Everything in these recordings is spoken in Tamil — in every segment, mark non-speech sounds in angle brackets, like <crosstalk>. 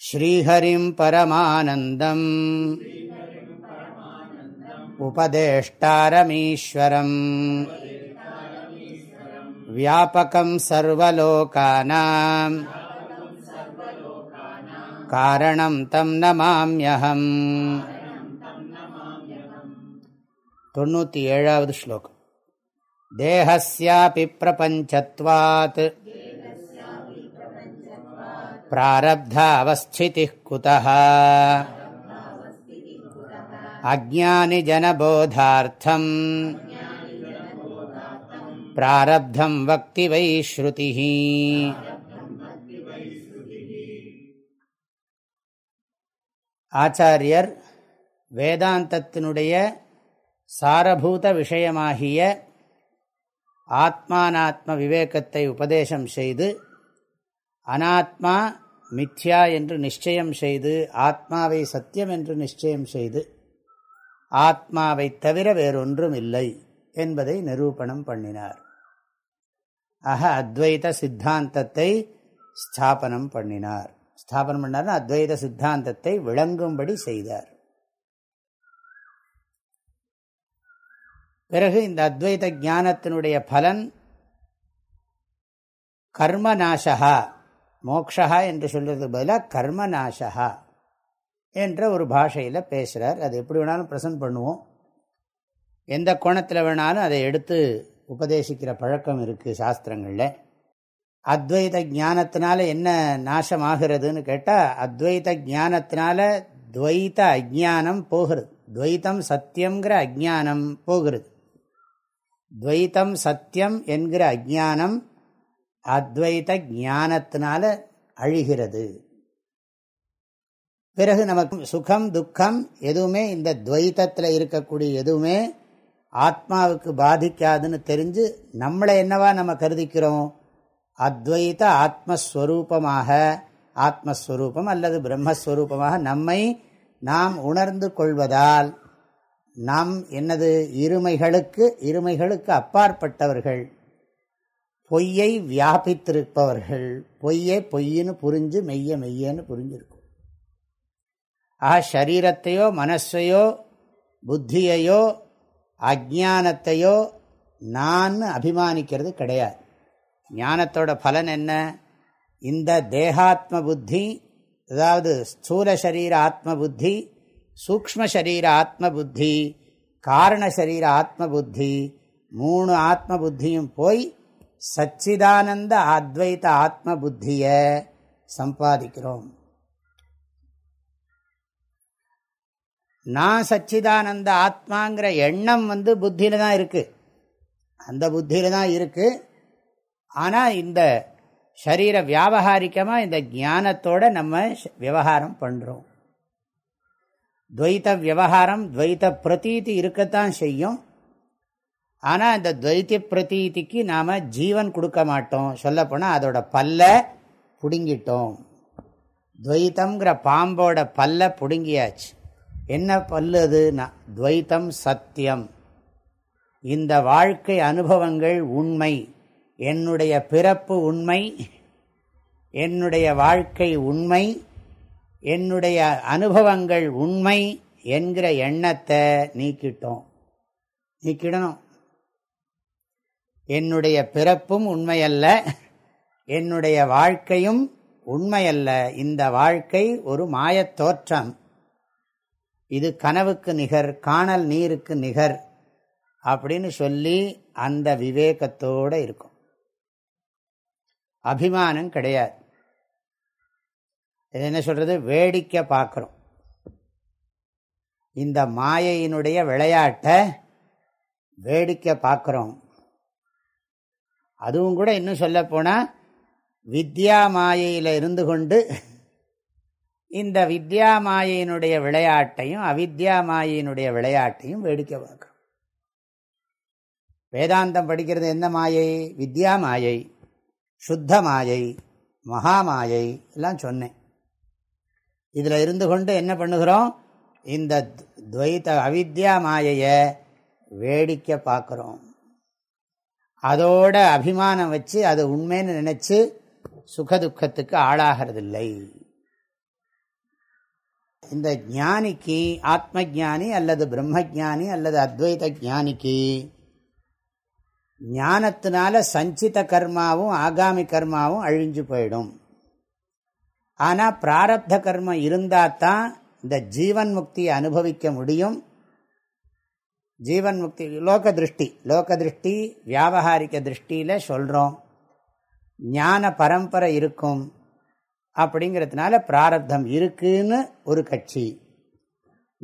श्रीहरिं परमानन्दम् उपदेष्टारमीश्वरम् व्यापकं सर्वलोकानां कारणं तं नमाम्यहम् தொண்ணூற்றி ஏழாவது ஸ்லோகம் தேகஸ்யாபி பிரபஞ்சத்வாத் प्रारब्धावस्थितिः कुतः अज्ञानिजनबोधार्थम् प्रारब्धं वक्ति वै श्रुतिः ஆச்சாரியர் வேதாந்தத்தினுடைய சாரபூத விஷயமாகிய ஆத்மானாத்ம விவேகத்தை உபதேசம் செய்து அனாத்மா மித்யா என்று நிச்சயம் செய்து ஆத்மாவை சத்தியம் என்று நிச்சயம் செய்து ஆத்மாவை தவிர வேறொன்றும் இல்லை என்பதை நிரூபணம் பண்ணினார். ஆக அத்வைத சித்தாந்தத்தை ஸ்தாபனம் பண்ணினார். ஸ்தாபனம் பண்ணார் அத்வைத சித்தாந்தத்தை விளங்கும்படி செய்தார். பிறகு இந்த அத்வைத ஞானத்தினுடைய பலன் கர்மநாசகா மோக்ஷா என்று சொல்றது பதிலாக கர்மநாசகா என்ற ஒரு பாஷையில் பேசுகிறார் அது எப்படி வேணாலும் ப்ரெசன்ட் பண்ணுவோம். எந்த கோணத்தில் வேணாலும் அதை எடுத்து உபதேசிக்கிற பழக்கம் இருக்குது சாஸ்திரங்களில். அத்வைத ஜானத்தினால என்ன நாசமாகிறதுன்னு கேட்டால் அத்வைத ஜானத்தினால துவைத்த அஜானம் போகிறது. துவைத்தம் சத்தியங்கிற அஜானம் போகிறது. துவைத்தம் சத்தியம் என்கிற அஜானம் அத்வைத ஞானத்தினால அழிகிறது. பிறகு நமக்கு சுகம் துக்கம் எதுவுமே இந்த துவைத்தத்தில் இருக்கக்கூடிய எதுவுமே ஆத்மாவுக்கு பாதிக்காதுன்னு தெரிஞ்சு நம்மளை என்னவா நம்ம கருதிக்கிறோம்? அத்வைத ஆத்மஸ்வரூபமாக ஆத்மஸ்வரூபம் அல்லது பிரம்மஸ்வரூபமாக நம்மை நாம் உணர்ந்து கொள்வதால் நாம் என்னது? இருமைகளுக்கு இருமைகளுக்கு அப்பாற்பட்டவர்கள். பொய்யை வியாபித்திருப்பவர்கள் பொய்யை பொய்யின்னு புரிஞ்சு மெய்ய மெய்யன்னு புரிஞ்சிருக்கும். ஆக சரீரத்தையோ மனசையோ புத்தியையோ அஜானத்தையோ நான் அபிமானிக்கிறது கிடையாது. ஞானத்தோட பலன் என்ன? இந்த தேகாத்ம புத்தி அதாவது ஸ்தூல சரீர ஆத்ம புத்தி சூக்ம சரீர ஆத்ம புத்தி காரண சரீர ஆத்ம புத்தி மூணு ஆத்ம புத்தியும் போய் சச்சிதானந்த அத்வைத ஆத்ம புத்திய சம்பாதிக்கிறோம். நான் சச்சிதானந்த ஆத்மாங்கிற எண்ணம் வந்து புத்தியில தான் இருக்கு. அந்த புத்தியில தான் இருக்கு. ஆனால் இந்த சரீர வியாபகாரிக்கமாக இந்த ஞானத்தோட நம்ம விவகாரம் பண்ணுறோம் துவைத்த விவகாரம் துவைத்த பிரதீதி இருக்கத்தான் செய்யும். ஆனால் இந்த துவைத்திய பிரதீதிக்கு நாம் ஜீவன் கொடுக்க மாட்டோம். சொல்லப்போனால் அதோட பல்ல பிடுங்கிட்டோம். துவைத்தம்ங்கிற பாம்போட பல்ல பிடுங்கியாச்சு. என்ன பல்லு அது துவைத்தம் சத்தியம். இந்த வாழ்க்கை அனுபவங்கள் உண்மை. என்னுடைய பிறப்பு உண்மை. என்னுடைய வாழ்க்கை உண்மை. என்னுடைய அனுபவங்கள் உண்மை என்கிற எண்ணத்தை நீக்கிட்டோம். நீக்கிடணும். என்னுடைய பிறப்பும் உண்மையல்ல என்னுடைய வாழ்க்கையும் உண்மையல்ல. இந்த வாழ்க்கை ஒரு மாயத் தோற்றம். இது கனவுக்கு நிகர் காணல் நீருக்கு நிகர் அப்படின்னு சொல்லி அந்த விவேகத்தோடு இருக்கும். அபிமானம் கிடையாது. இது என்ன சொல்கிறது வேடிக்கை பார்க்குறோம். இந்த மாயையினுடைய விளையாட்டை வேடிக்கை பார்க்குறோம். அதுவும் கூட இன்னும் சொல்லப்போனால் வித்யா மாயையில் இருந்து கொண்டு இந்த வித்யா மாயையினுடைய விளையாட்டையும் அவித்யா மாயையினுடைய விளையாட்டையும் வேடிக்கை பார்க்குறோம். வேதாந்தம் படிக்கிறது என்ன மாயை? வித்யா மாயை சுத்த மாயை மகாமாயை எல்லாம் சொன்னேன். இதில் இருந்து கொண்டு என்ன பண்ணுகிறோம்? இந்த துவைத்த அவித்யா மாயையை வேடிக்கை பார்க்குறோம். அதோட அபிமானம் வச்சு அது உண்மைன்னு நினச்சி சுகதுக்கத்துக்கு ஆளாகிறதில்லை. இந்த ஞானிக்கு ஆத்ம ஜானி அல்லது பிரம்ம ஜானி அல்லது அத்வைத ஜானிக்கு ஞானத்தினால சஞ்சித கர்மாவும் ஆகாமி கர்மாவும் அழிஞ்சு போயிடும். ஆனால் பிராரப்த கர்மம் இருந்தால் தான் இந்த ஜீவன் முக்தியை அனுபவிக்க முடியும். ஜீவன் முக்தி லோக திருஷ்டி லோக திருஷ்டி வியாபகாரிக திருஷ்டியில் சொல்கிறோம் ஞான பரம்பரை இருக்கும் அப்படிங்கிறதுனால பிராரப்தம் இருக்குன்னு ஒரு கட்சி.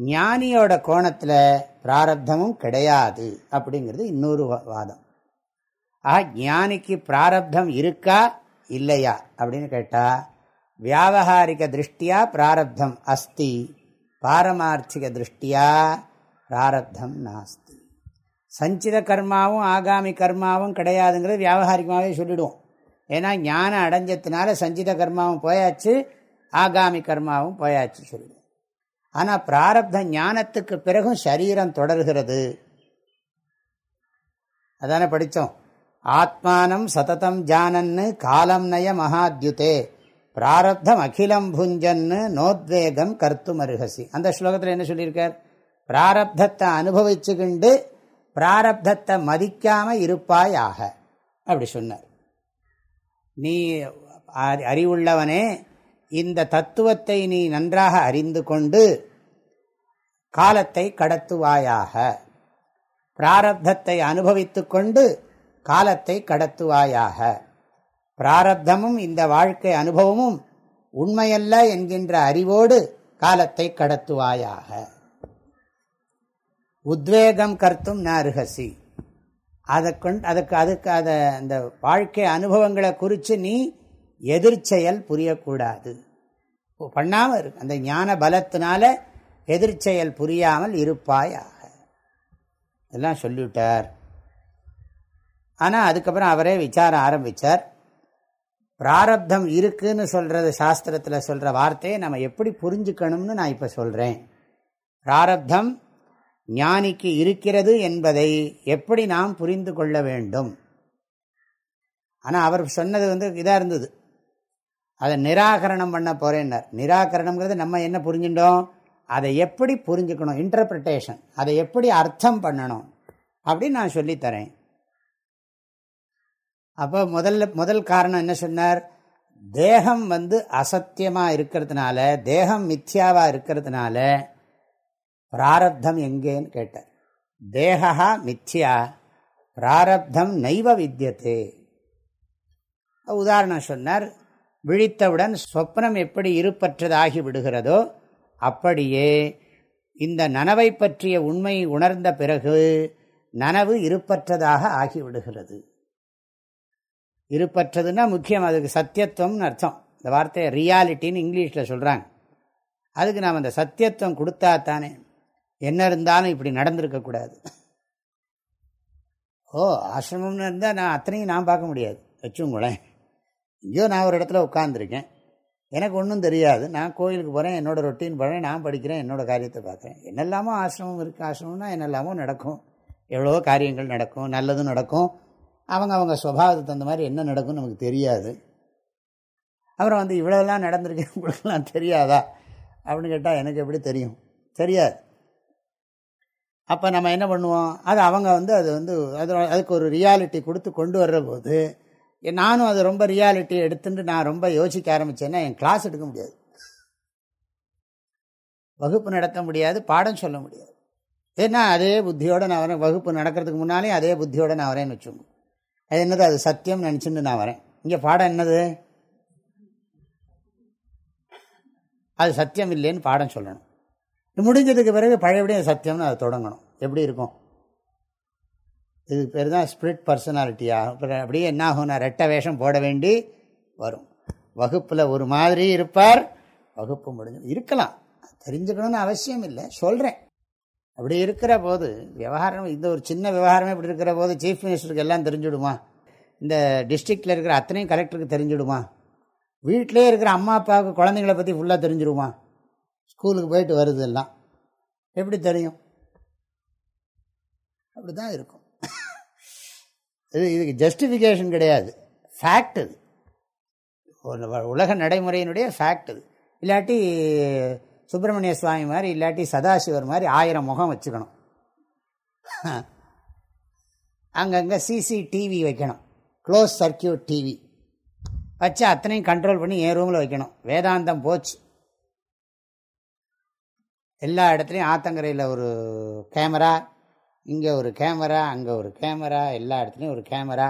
ஞானியோட கோணத்தில் பிராரப்தமும் கிடையாது அப்படிங்கிறது இன்னொரு வாதம். ஆக ஞானிக்கு பிராரப்தம் இருக்கா? இல்லையா? அப்படின்னு கேட்டால் வியாபகாரிக திருஷ்டியா பிராரப்தம் அஸ்தி பாரமார்த்திக திருஷ்டியா பிராரப்தம் நாஸ்தி. சஞ்சித கர்மாவும் ஆகாமி கர்மாவும் கிடையாதுங்கிறது வியாபாரிகமாகவே சொல்லிவிடுவோம் ஏன்னா ஞானம் அடைஞ்சதுனால சஞ்சித கர்மாவும் போயாச்சு ஆகாமி கர்மாவும் போயாச்சு சொல்லிடுவோம். ஆனால் பிராரப்த ஞானத்துக்கு பிறகும் சரீரம் தொடர்கிறது. அதானே படித்தோம் ஆத்மானம் சததம் ஜானன்னு காலம் நய மகாத்யுதே. பிராரப்தம் அகிலம் புஞ்சன்னு நோத்வேகம் கருத்து மருகசி அந்த ஸ்லோகத்தில் என்ன சொல்லியிருக்கார்? பிராரப்தத்தை அனுபவிச்சுக்கிண்டு பிராரப்தத்தை மதிக்காம இருப்பாயாக. அப்படி சொன்னார். நீ அறிவுள்ளவனே இந்த தத்துவத்தை நீ நன்றாக அறிந்து கொண்டு காலத்தை கடத்துவாயாக. பிராரப்தத்தை அனுபவித்து கொண்டு காலத்தை கடத்துவாயாக. பிராரப்தமும் இந்த வாழ்க்கை அனுபவமும் உண்மையல்ல என்கின்ற அறிவோடு காலத்தை கடத்துவாயாக. உத்வேகம் கருத்தும் நருகசி அதை கொண்டு அதுக்கு அதுக்கு அதை அந்த வாழ்க்கை அனுபவங்களை குறித்து நீ எதிர்ச்செயல் புரியக்கூடாது. பண்ணாமல் இருக்கு அந்த ஞான பலத்தினால எதிர்ச்செயல் புரியாமல் இருப்பாயாக எல்லாம் சொல்லிவிட்டார். ஆனால் அதுக்கப்புறம் அவரே விசாரம் ஆரம்பித்தார் பிராரப்தம் இருக்குன்னு சொல்கிறது சாஸ்திரத்தில் சொல்கிற வார்த்தையை நம்ம எப்படி புரிஞ்சுக்கணும்னு நான் இப்போ சொல்கிறேன் பிராரப்தம் ஞானிக்கு இருக்கிறது என்பதை எப்படி நாம் புரிந்து கொள்ள வேண்டும்? ஆனால் அவர் சொன்னது வந்து இதாக இருந்தது. அதை நிராகரணம் பண்ண போகிறேன்னார் நிராகரணம்ங்கிறது நம்ம என்ன புரிஞ்சுட்டோம்? அதை எப்படி புரிஞ்சுக்கணும்? இன்டர்பிரிட்டேஷன் அதை எப்படி அர்த்தம் பண்ணணும்? அப்படின்னு நான் சொல்லித்தரேன். அப்போ முதல்ல முதல் காரணம் என்ன சொன்னார்? தேகம் வந்து அசத்தியமாக இருக்கிறதுனால தேகம் மித்யாவாக இருக்கிறதுனால பிராரப்தம் எங்கேன்னு கேட்டார். தேகா மித்யா பிராரப்தம் நைவ வித்தியத்தே உதாரணம் சொன்னார் விழித்தவுடன் சொப்னம் எப்படி இருப்பற்றதாகி விடுகிறதோ அப்படியே இந்த நனவை பற்றிய உண்மை உணர்ந்த பிறகு நனவு இருப்பற்றதாக ஆகிவிடுகிறது இருப்பற்றதுன்னா முக்கியம் அதுக்கு சத்தியத்துவம்னு அர்த்தம். இந்த வார்த்தையை ரியாலிட்டின்னு இங்கிலீஷில் சொல்கிறாங்க அதுக்கு நாம் அந்த சத்தியத்துவம் கொடுத்தா தானே. என்ன இருந்தாலும் இப்படி நடந்திருக்கக்கூடாது ஓ ஆசிரமம்னு இருந்தால் நான் அத்தனையும் நான் பார்க்க முடியாது. வச்சுங்களேன் ஐயோ நான் ஒரு இடத்துல உட்காந்துருக்கேன் எனக்கு ஒன்றும் தெரியாது. நான் கோயிலுக்கு போகிறேன் என்னோடய ரொட்டீன் போகிறேன் நான் படிக்கிறேன் என்னோடய காரியத்தை பார்க்குறேன். என்னெல்லாமோ ஆசிரமம் இருக்குது ஆசிரமம்னா என்னெல்லாமோ நடக்கும். எவ்வளோ காரியங்கள் நடக்கும் நல்லதும் நடக்கும். அவங்க அவங்க சுவாவத்துக்கு தகுந்த மாதிரி என்ன நடக்கும்னு நமக்கு தெரியாது. அப்புறம் வந்து இவ்வளோலாம் நடந்திருக்கு உங்களுக்குலாம் தெரியாதா? அப்படின்னு கேட்டால் எனக்கு எப்படி தெரியும்? தெரியாது. அப்போ நம்ம என்ன பண்ணுவோம்? அது அவங்க வந்து அது வந்து அது அதுக்கு ஒரு ரியாலிட்டி கொடுத்து கொண்டு வர்ற போது நானும் அது ரொம்ப ரியாலிட்டி எடுத்துட்டு நான் ரொம்ப யோசிக்க ஆரம்பித்தேன்னா என் கிளாஸ் எடுக்க முடியாது. வகுப்பு நடத்த முடியாது பாடம் சொல்ல முடியாது. ஏன்னா அதே புத்தியோடு நான் வரேன். வகுப்பு நடக்கிறதுக்கு முன்னாலே அதே புத்தியோடு நான் வரேன்னு வச்சுக்கோங்க. அது என்னது? அது சத்தியம் நினச்சிட்டு நான் வரேன். இங்கே பாடம் என்னது? அது சத்தியம் இல்லைன்னு பாடம் சொல்லணும். முடிஞ்சதுக்கு பிறகு பழையபடியும் சத்தியம்னு அதை தொடங்கணும். எப்படி இருக்கும்? இது பேர் தான் ஸ்பிரிட் அப்புறம் அப்படியே என்ன ஆகும்னா ரெட்ட வேஷம் போட வேண்டி வரும். வகுப்பில் ஒரு மாதிரி இருப்பார் வகுப்பு முடிஞ்சு இருக்கலாம். தெரிஞ்சுக்கணும்னு அவசியம் இல்லை சொல்கிறேன் அப்படி இருக்கிற போது விவகாரம் இந்த ஒரு சின்ன விவகாரமே இப்படி இருக்கிற போது சீஃப் மினிஸ்டருக்கு எல்லாம் தெரிஞ்சுடுமா? இந்த டிஸ்ட்ரிக்டில் இருக்கிற அத்தனையும் கலெக்டருக்கு தெரிஞ்சுடுமா? வீட்டிலே இருக்கிற அம்மா அப்பாவுக்கு குழந்தைங்கள பற்றி ஃபுல்லாக தெரிஞ்சிடுமா? ஸ்கூலுக்கு போயிட்டு வருது எல்லாம் எப்படி தெரியும்? அப்படி தான் இருக்கும். இது இதுக்கு ஜஸ்டிஃபிகேஷன் கிடையாது. ஃபேக்ட் இது உலக நடைமுறையினுடைய ஃபேக்ட் இது இல்லாட்டி சுப்பிரமணிய சுவாமி மாதிரி இல்லாட்டி சதாசிவர் மாதிரி ஆயிரம் முகம் வச்சுக்கணும். அங்கங்கே சிசிடிவி வைக்கணும். க்ளோஸ் சர்க்கியூட் டிவி வச்சு அத்தனையும் கண்ட்ரோல் பண்ணி என் ரூமில் வைக்கணும். வேதாந்தம் போச்சு. எல்லா இடத்துலையும் ஆத்தங்கரையில் ஒரு கேமரா இங்கே ஒரு கேமரா அங்கே ஒரு கேமரா எல்லா இடத்துலையும் ஒரு கேமரா.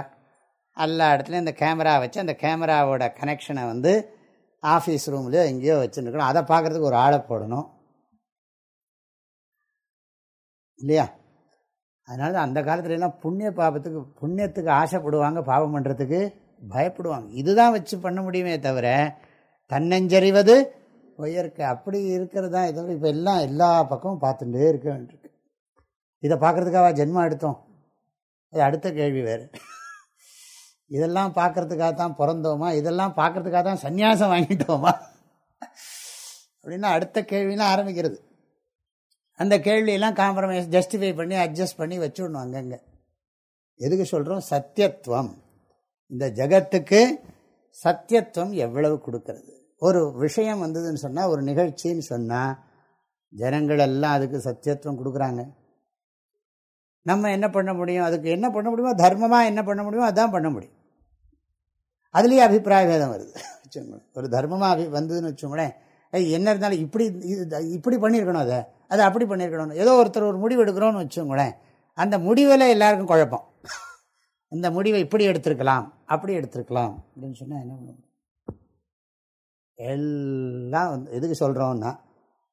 எல்லா இடத்துலையும் இந்த கேமரா வச்சு அந்த கேமராவோட கனெக்ஷனை வந்து ஆஃபீஸ் ரூம்லேயோ எங்கேயோ வச்சுருக்கணும். அதை பார்க்குறதுக்கு ஒரு ஆளை போடணும். இல்லையா? அதனால அந்த காலத்துலலாம் புண்ணிய பாபத்துக்கு புண்ணியத்துக்கு ஆசைப்படுவாங்க பாவம் பண்ணுறதுக்கு பயப்படுவாங்க. இதுதான் வச்சு பண்ண முடியுமே தவிர தன்னஞ்சறிவது உயர்க்க அப்படி இருக்கிறது தான் இதோட இப்போ எல்லாம் எல்லா பக்கமும் பார்த்துட்டே இருக்க வேண்டியிருக்கு. இதை பார்க்குறதுக்காக ஜென்மம் எடுத்தோம். அது அடுத்த கேள்வி வேறு. இதெல்லாம் பார்க்கறதுக்காக தான் பிறந்தோமா? இதெல்லாம் பார்க்கறதுக்காக தான் சன்னியாசம் வாங்கிட்டோமா? அப்படின்னா அடுத்த கேள்விலாம் ஆரம்பிக்கிறது. அந்த கேள்வியெல்லாம் காம்ப்ரமைஸ் ஜஸ்டிஃபை பண்ணி அட்ஜஸ்ட் பண்ணி வச்சுடணும் அங்கங்கே. எதுக்கு சொல்கிறோம் சத்தியத்துவம். இந்த ஜகத்துக்கு சத்தியத்துவம் எவ்வளவு கொடுக்கறது? ஒரு விஷயம் வந்ததுன்னு சொன்னால் ஒரு நிகழ்ச்சின்னு சொன்னால் ஜனங்கள் எல்லாம் அதுக்கு சத்தியத்துவம் கொடுக்குறாங்க. நம்ம என்ன பண்ண முடியும்? அதுக்கு என்ன பண்ண முடியுமோ தர்மமாக என்ன பண்ண முடியுமோ அதான் பண்ண முடியும். அதுலேயே அபிப்பிராய வேதம் வருது. வச்சுக்கோங்களேன். ஒரு தர்மமாக அபி வந்ததுன்னு வச்சுக்கோங்களேன். என்ன இருந்தாலும் இப்படி இப்படி பண்ணியிருக்கணும் அதை. அதை அப்படி பண்ணியிருக்கணும். ஏதோ ஒருத்தர் ஒரு முடிவு எடுக்கிறோன்னு வச்சுக்கோங்களேன். அந்த முடிவில் எல்லாருக்கும் குழப்பம். இந்த முடிவை இப்படி எடுத்திருக்கலாம் அப்படி எடுத்திருக்கலாம் அப்படின்னு சொன்னால் என்ன பண்ண எல்லாம் வந்து எதுக்கு சொல்கிறோன்னா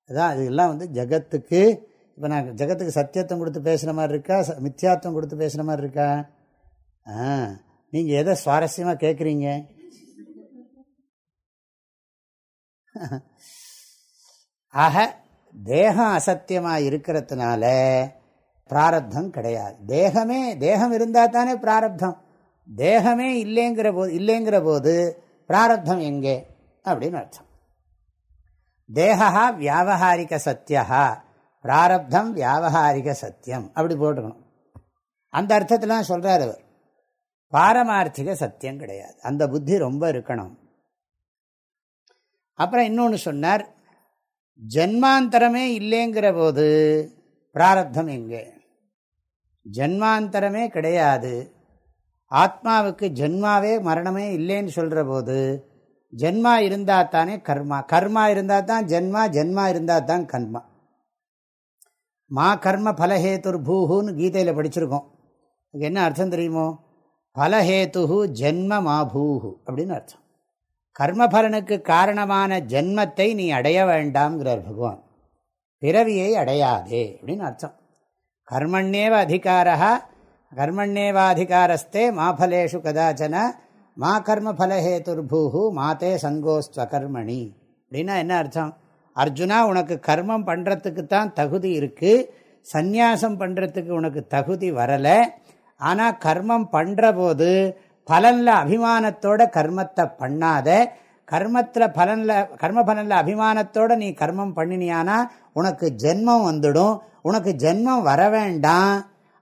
அதான் இதெல்லாம் வந்து ஜகத்துக்கு இப்போ நான் ஜகத்துக்கு சத்தியத்துவம் கொடுத்து பேசுகிற மாதிரி இருக்கா? மித்தியார்த்தம் கொடுத்து பேசுகிற மாதிரி இருக்கா? ஆ நீங்கள் எதை சுவாரஸ்யமாக கேட்குறீங்க <laughs> ஆக தேகம் அசத்தியமாக இருக்கிறதுனால பிராரப்தம் கிடையாது. தேகமே தேகம் இருந்தால் தானே பிராரப்தம். தேகமே இல்லைங்கிற போது இல்லைங்கிற போது பிராரப்தம் எங்கே? அப்படின்னு அர்த்தம். தேகா வியாபகாரிக சத்தியா பிராரப்தம் வியாபகாரிக சத்தியம் அப்படி போட்டுக்கணும். அந்த அர்த்தத்தில் சொல்கிறார் அவர். பாரமார்த்திக சத்தியம் கிடையாது. அந்த புத்தி ரொம்ப இருக்கணும். அப்புறம் இன்னொன்று சொன்னார் ஜென்மாந்தரமே இல்லைங்கிற போது பிராரப்தம் எங்கே? ஜென்மாந்தரமே கிடையாது. ஆத்மாவுக்கு ஜென்மாவே மரணமே இல்லைன்னு சொல்கிற போது ஜென்மா இருந்தால் தானே கர்மா. கர்மா இருந்தால் தான் ஜென்மா ஜென்மா இருந்தால் தான் கர்மா. மா கர்ம பலஹேத்துர் பூஹூன்னு கீதையில் படிச்சிருக்கோம். என்ன அர்த்தம் தெரியுமோ? பலஹேத்து ஜென்ம மாபூஹு அப்படின்னு அர்த்தம். கர்மபலனுக்கு காரணமான ஜென்மத்தை நீ அடைய வேண்டாம்ங்கிறார் பகவான். பிறவியை அடையாதே அப்படின்னு அர்த்தம். கர்மண்யேவ அதிகாரா கர்மண்யேவாதிகாரஸ்தே மாபலேஷு கதாச்சன மா கர்ம பலஹேதுர்பூஹு மாதே சங்கோஸ்வகர்மணி அப்படின்னா என்ன அர்த்தம்? அர்ஜுனா உனக்கு கர்மம் பண்ணுறதுக்கு தான் தகுதி இருக்குது சந்நியாசம் பண்ணுறதுக்கு உனக்கு தகுதி வரலை. ஆனால் கர்மம் பண்ணுற போது பலனில் அபிமானத்தோட கர்மத்தை பண்ணாத. கர்மத்தில் பலனில் கர்ம பலனில் அபிமானத்தோடு நீ கர்மம் பண்ணினியானா உனக்கு ஜென்மம் வந்துடும். உனக்கு ஜென்மம் வர வேண்டாம்.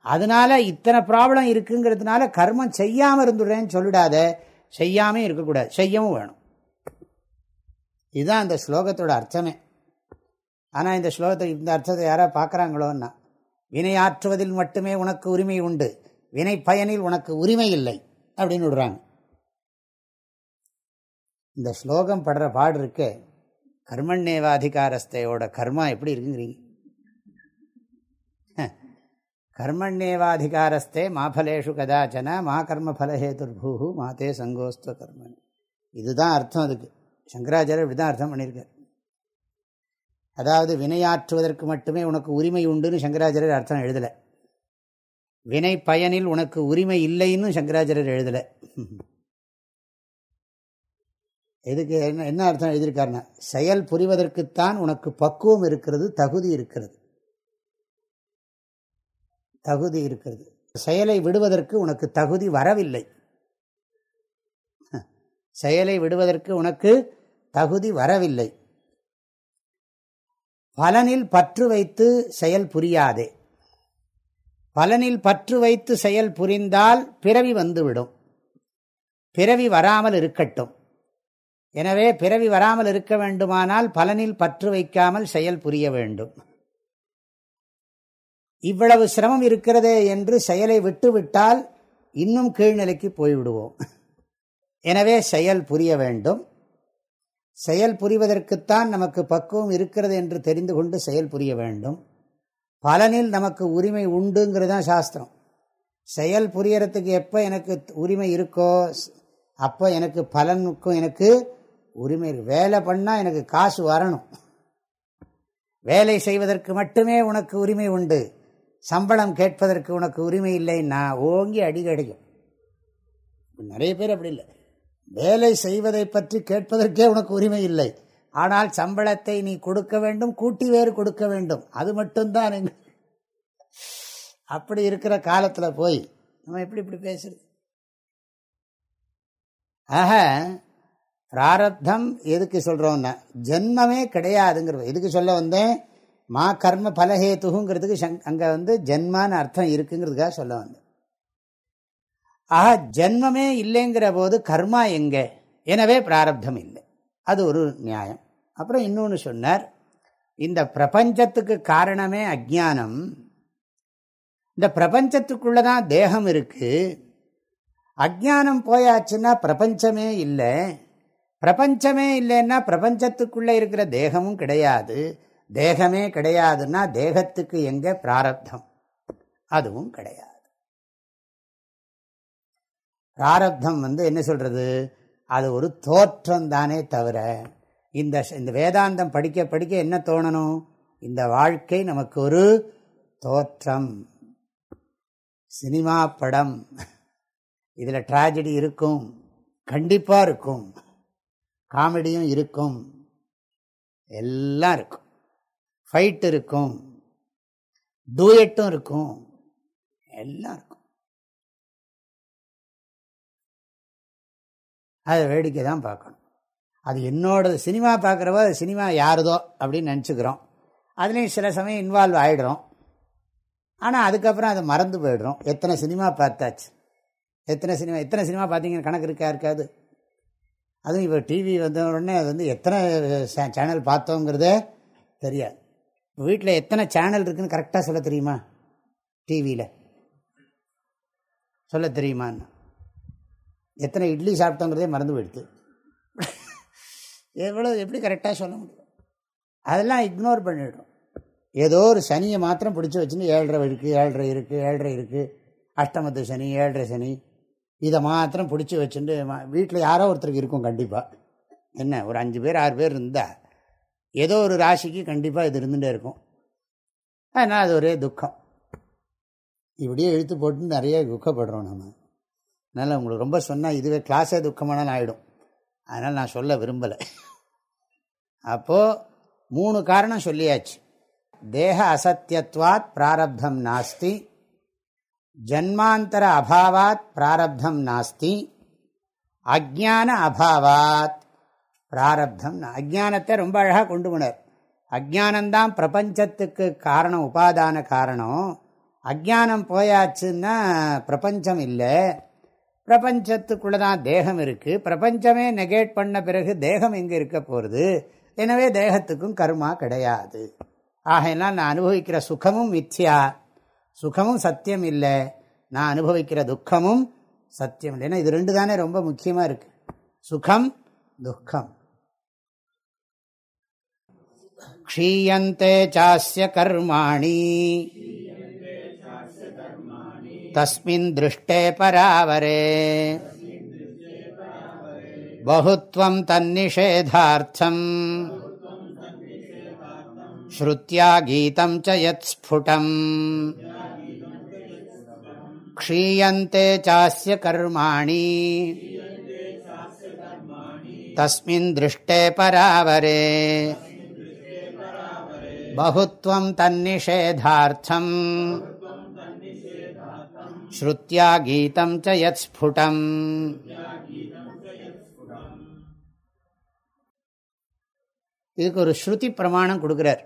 அதனால இத்தனை ப்ராப்ளம் இருக்குங்கிறதுனால கர்மம் செய்யாமல் இருந்துடுறேன்னு சொல்லிடாத. செய்யாமே இருக்கக்கூடாது. செய்யவும் வேணும். இதுதான் அந்த ஸ்லோகத்தோட அர்த்தமே. ஆனால் இந்த ஸ்லோகத்தை இந்த அர்த்தத்தை யாராவது பார்க்குறாங்களோன்னா வினையாற்றுவதில் மட்டுமே உனக்கு உரிமை உண்டு. வினை பயனில் உனக்கு உரிமை இல்லை அப்படின்னு விடுறாங்க. இந்த ஸ்லோகம் படுற பாடு இருக்க கர்மண்ணேவாதிகாரஸ்தையோட கர்மா எப்படி இருக்குங்கிறீங்க? கர்மண்யேவாதிகாரஸ்தே மாஃபலேஷு கதாச்சன மா கர்மஃபலஹேதுர்பூ மாதே சங்கோஸ்துவ கர்மன் இதுதான் அர்த்தம் அதுக்கு. சங்கராச்சாரியர் இப்படி தான் அர்த்தம் பண்ணியிருக்கார். அதாவது வினையாற்றுவதற்கு மட்டுமே உனக்கு உரிமை உண்டுன்னு சங்கராச்சாரியர் அர்த்தம் எழுதலை. வினை பயனில் உனக்கு உரிமை இல்லைன்னு சங்கராச்சாரியர் எழுதலை. எதுக்கு என்ன என்ன அர்த்தம் எழுதியிருக்காருன்னா செயல் புரிவதற்குத்தான் உனக்கு பக்குவம் இருக்கிறது தகுதி இருக்கிறது. தகுதி இருக்கிறது. செயலை விடுவதற்கு உனக்கு தகுதி வரவில்லை. செயலை விடுவதற்கு உனக்கு தகுதி வரவில்லை. பலனில் பற்று வைத்து செயல் புரியாதே. பலனில் பற்று வைத்து செயல் புரிந்தால் பிறவி வந்துவிடும். பிறவி வராமல் இருக்கட்டும். எனவே பிறவி வராமல் இருக்க வேண்டுமானால் பலனில் பற்று வைக்காமல் செயல் புரிய வேண்டும். இவ்வளவு சிரமம் இருக்கிறதே என்று செயலை விட்டுவிட்டால் இன்னும் கீழ்நிலைக்கு போய்விடுவோம். எனவே செயல் புரிய வேண்டும். செயல் புரிவதற்குத்தான் நமக்கு பக்குவம் இருக்கிறது என்று தெரிந்து கொண்டு செயல் புரிய வேண்டும். பலனில் நமக்கு உரிமை உண்டுங்கிறது தான் சாஸ்திரம். செயல் புரியறதுக்கு எப்போ எனக்கு உரிமை இருக்கோ அப்போ எனக்கு பலனுக்கும் எனக்கு உரிமை வேலை பண்ணால் எனக்கு காசு வரணும். வேலை செய்வதற்கு மட்டுமே உனக்கு உரிமை உண்டு. சம்பளம் கேட்பதற்கு உனக்கு உரிமை இல்லைன்னா ஓங்கி அடி கிடைக்கும் நிறைய பேர் அப்படி இல்லை. வேலை செய்வதை பற்றி கேட்பதற்கே உனக்கு உரிமை இல்லை. ஆனால் சம்பளத்தை நீ கொடுக்க வேண்டும் கூட்டி வேறு கொடுக்க வேண்டும். அது மட்டும்தான் அப்படி இருக்கிற காலத்தில் போய் நம்ம எப்படி இப்படி பேசுறது? ஆக பிராரப்தம் எதுக்கு சொல்கிறோம்னா ஜென்மமே கிடையாதுங்கிற எதுக்கு சொல்ல வந்தேன்? மா கர்ம பலஹேத்துங்கிறதுக்கு சங் அங்கே வந்து ஜென்மான்னு அர்த்தம் இருக்குங்கிறதுக்காக சொல்ல வந்து ஆக ஜென்மமே இல்லைங்கிற போது கர்மா எங்கே? எனவே பிராரப்தம் இல்லை. அது ஒரு நியாயம். அப்புறம் இன்னொன்று சொன்னார் இந்த பிரபஞ்சத்துக்கு காரணமே அஜானம் இந்த பிரபஞ்சத்துக்குள்ளதான் தேகம் இருக்கு. அஜானம் போயாச்சுன்னா பிரபஞ்சமே இல்லை. பிரபஞ்சமே இல்லைன்னா பிரபஞ்சத்துக்குள்ளே இருக்கிற தேகமும் கிடையாது. தேகமே கிடையாதுன்னா தேகத்துக்கு எங்க பிராரப்தம்? அதுவும் கிடையாது. பிராரப்தம் வந்து என்ன சொல்றது? அது ஒரு தோற்றம் தானே தவிர இந்த இந்த வேதாந்தம் படிக்க படிக்க என்ன தோணணும்? இந்த வாழ்க்கை நமக்கு ஒரு தோற்றம். சினிமா படம். இதில் ட்ராஜடி இருக்கும். கண்டிப்பாக இருக்கும். காமெடியும் இருக்கும். எல்லாம் இருக்கும். ஃபைட் இருக்கும். டூயட்டும் இருக்கும். எல்லாம் இருக்கும். அதை வேடிக்கை தான் பார்க்கணும். அது என்னோடது சினிமா பார்க்குறவோ சினிமா யாருதோ அப்படின்னு நினச்சிக்கிறோம். அதுலேயும் சில சமயம் இன்வால்வ் ஆகிடுறோம் ஆனால் அதுக்கப்புறம் அதை மறந்து போயிடுறோம். எத்தனை சினிமா பார்த்தாச்சு? எத்தனை சினிமா எத்தனை சினிமா பார்த்தீங்கன்னு கணக்கு இருக்கா இருக்காது. அதுவும் இப்போ டிவி வந்த உடனே அது வந்து எத்தனை சேனல் பார்த்தோங்கிறதே தெரியாது. வீட்டில் எத்தனை சேனல் இருக்குதுன்னு கரெக்டாக சொல்ல தெரியுமா? டிவியில் சொல்ல தெரியுமான்னு. எத்தனை இட்லி சாப்பிட்டோங்கிறதே மறந்து போயிடுது. எவ்வளோ எப்படி கரெக்டாக சொல்ல முடியும்? அதெல்லாம் இக்னோர் பண்ணிவிடும் ஏதோ ஒரு சனியை மாத்திரம் பிடிச்சி வச்சுன்னு ஏழரை இருக்குது ஏழரை இருக்குது ஏழரை இருக்குது அஷ்டமத்து சனி ஏழரை சனி. இதை மாத்திரம் பிடிச்சி வச்சுட்டு வீட்டில் யாரோ ஒருத்தருக்கு இருக்கும் கண்டிப்பாக என்ன ஒரு அஞ்சு பேர் ஆறு பேர் இருந்தால் ஏதோ ஒரு ராசிக்கு கண்டிப்பாக இது இருந்துகிட்டே இருக்கும். அதனால் அது ஒரே துக்கம். இப்படியே இழுத்து போட்டு நிறைய துக்கப்படுறோம் நம்ம அதனால் உங்களுக்கு ரொம்ப சொன்னால் இதுவே கிளாஸே துக்கமானாலும் ஆகிடும் அதனால் நான் சொல்ல விரும்பலை. அப்போது மூணு காரணம் சொல்லியாச்சு. தேக அசத்தியத்வாத் பிராரப்தம் நாஸ்தி. ஜன்மாந்தர அபாவாத் பிராரப்தம் நாஸ்தி. அஜான அபாவாத். பிராரப்தம். அஜானத்தை ரொம்ப அழகாக கொண்டு போனார். அஜானந்தான் பிரபஞ்சத்துக்கு காரணம் உபாதான காரணம். அஜானம் போயாச்சுன்னா பிரபஞ்சம் இல்லை. பிரபஞ்சத்துக்குள்ளே தான் தேகம் இருக்குது பிரபஞ்சமே நெகேட் பண்ண பிறகு தேகம் எங்கே இருக்க போகிறது எனவே தேகத்துக்கும் கருமா கிடையாது. ஆகையெல்லாம் நான் அனுபவிக்கிற சுகமும் மித்யா. சுகமும் சத்தியம் இல்லை. நான் அனுபவிக்கிற துக்கமும் சத்தியம் இல்லை. ஏன்னா இது ரெண்டு தானே ரொம்ப முக்கியமாக இருக்குது சுகம் துக்கம். க்ஷீயந்தே சாஸ்ய கர்மாணி. தஸ்மின் திருஷ்டே பராவரே. பகுத்வம் தன்னிஷேதார்த்தம். ஸ்ருத்யா கீதம் ச யத் ஸ்ஃபுடம் க்ஷீயந்தே சாஸ்ய கர்மாணி. தஸ்மின் திருஷ்டே பராவரே. बहुत्वं तन्निषेधार्थम् श्रुत्या गीतं च यत्स्फुटम् இதுக்கு ஒரு ஸ்ருதி பிரமாணம் கொடுக்குறார்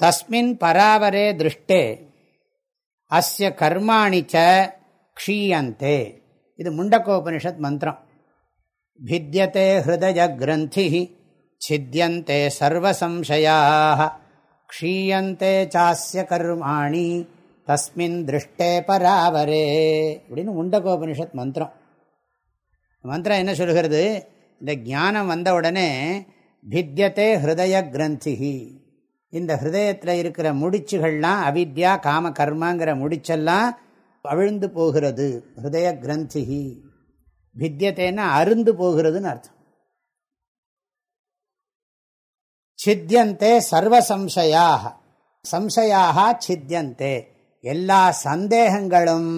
தஸ்மின் பராவரே திருஷ்டே அஸ்ய கர்மாணிச்ச க்ஷீயந்தே இது முண்டக்கோபனிஷத் மந்திரம் भिद्यते हृदयग्रन्थिः छिद्यन्ते सर्वसंशयाः க்ஷீயந்தே சாஸ்ய கர்மாணி தஸ்மின் திருஷ்டே பராவரே அப்படின்னு முண்டகோபனிஷத் மந்திரம் மந்திரம் என்ன சொல்கிறது இந்த ஞானம் வந்த உடனே பித்தியத்தே ஹிருதய கிரந்திகி இந்த ஹிருதயத்தில் இருக்கிற முடிச்சுகள்லாம் அவித்யா காம கர்மாங்கிற முடிச்செல்லாம் அவிழ்ந்து போகிறது ஹிருதய கிரந்திகி பித்தியத்தேன்னா அருந்து போகிறதுன்னு அர்த்தம் சித்தியந்தே சர்வ சம்சயாக சம்சயாக சித்தியந்தே எல்லா சந்தேகங்களும்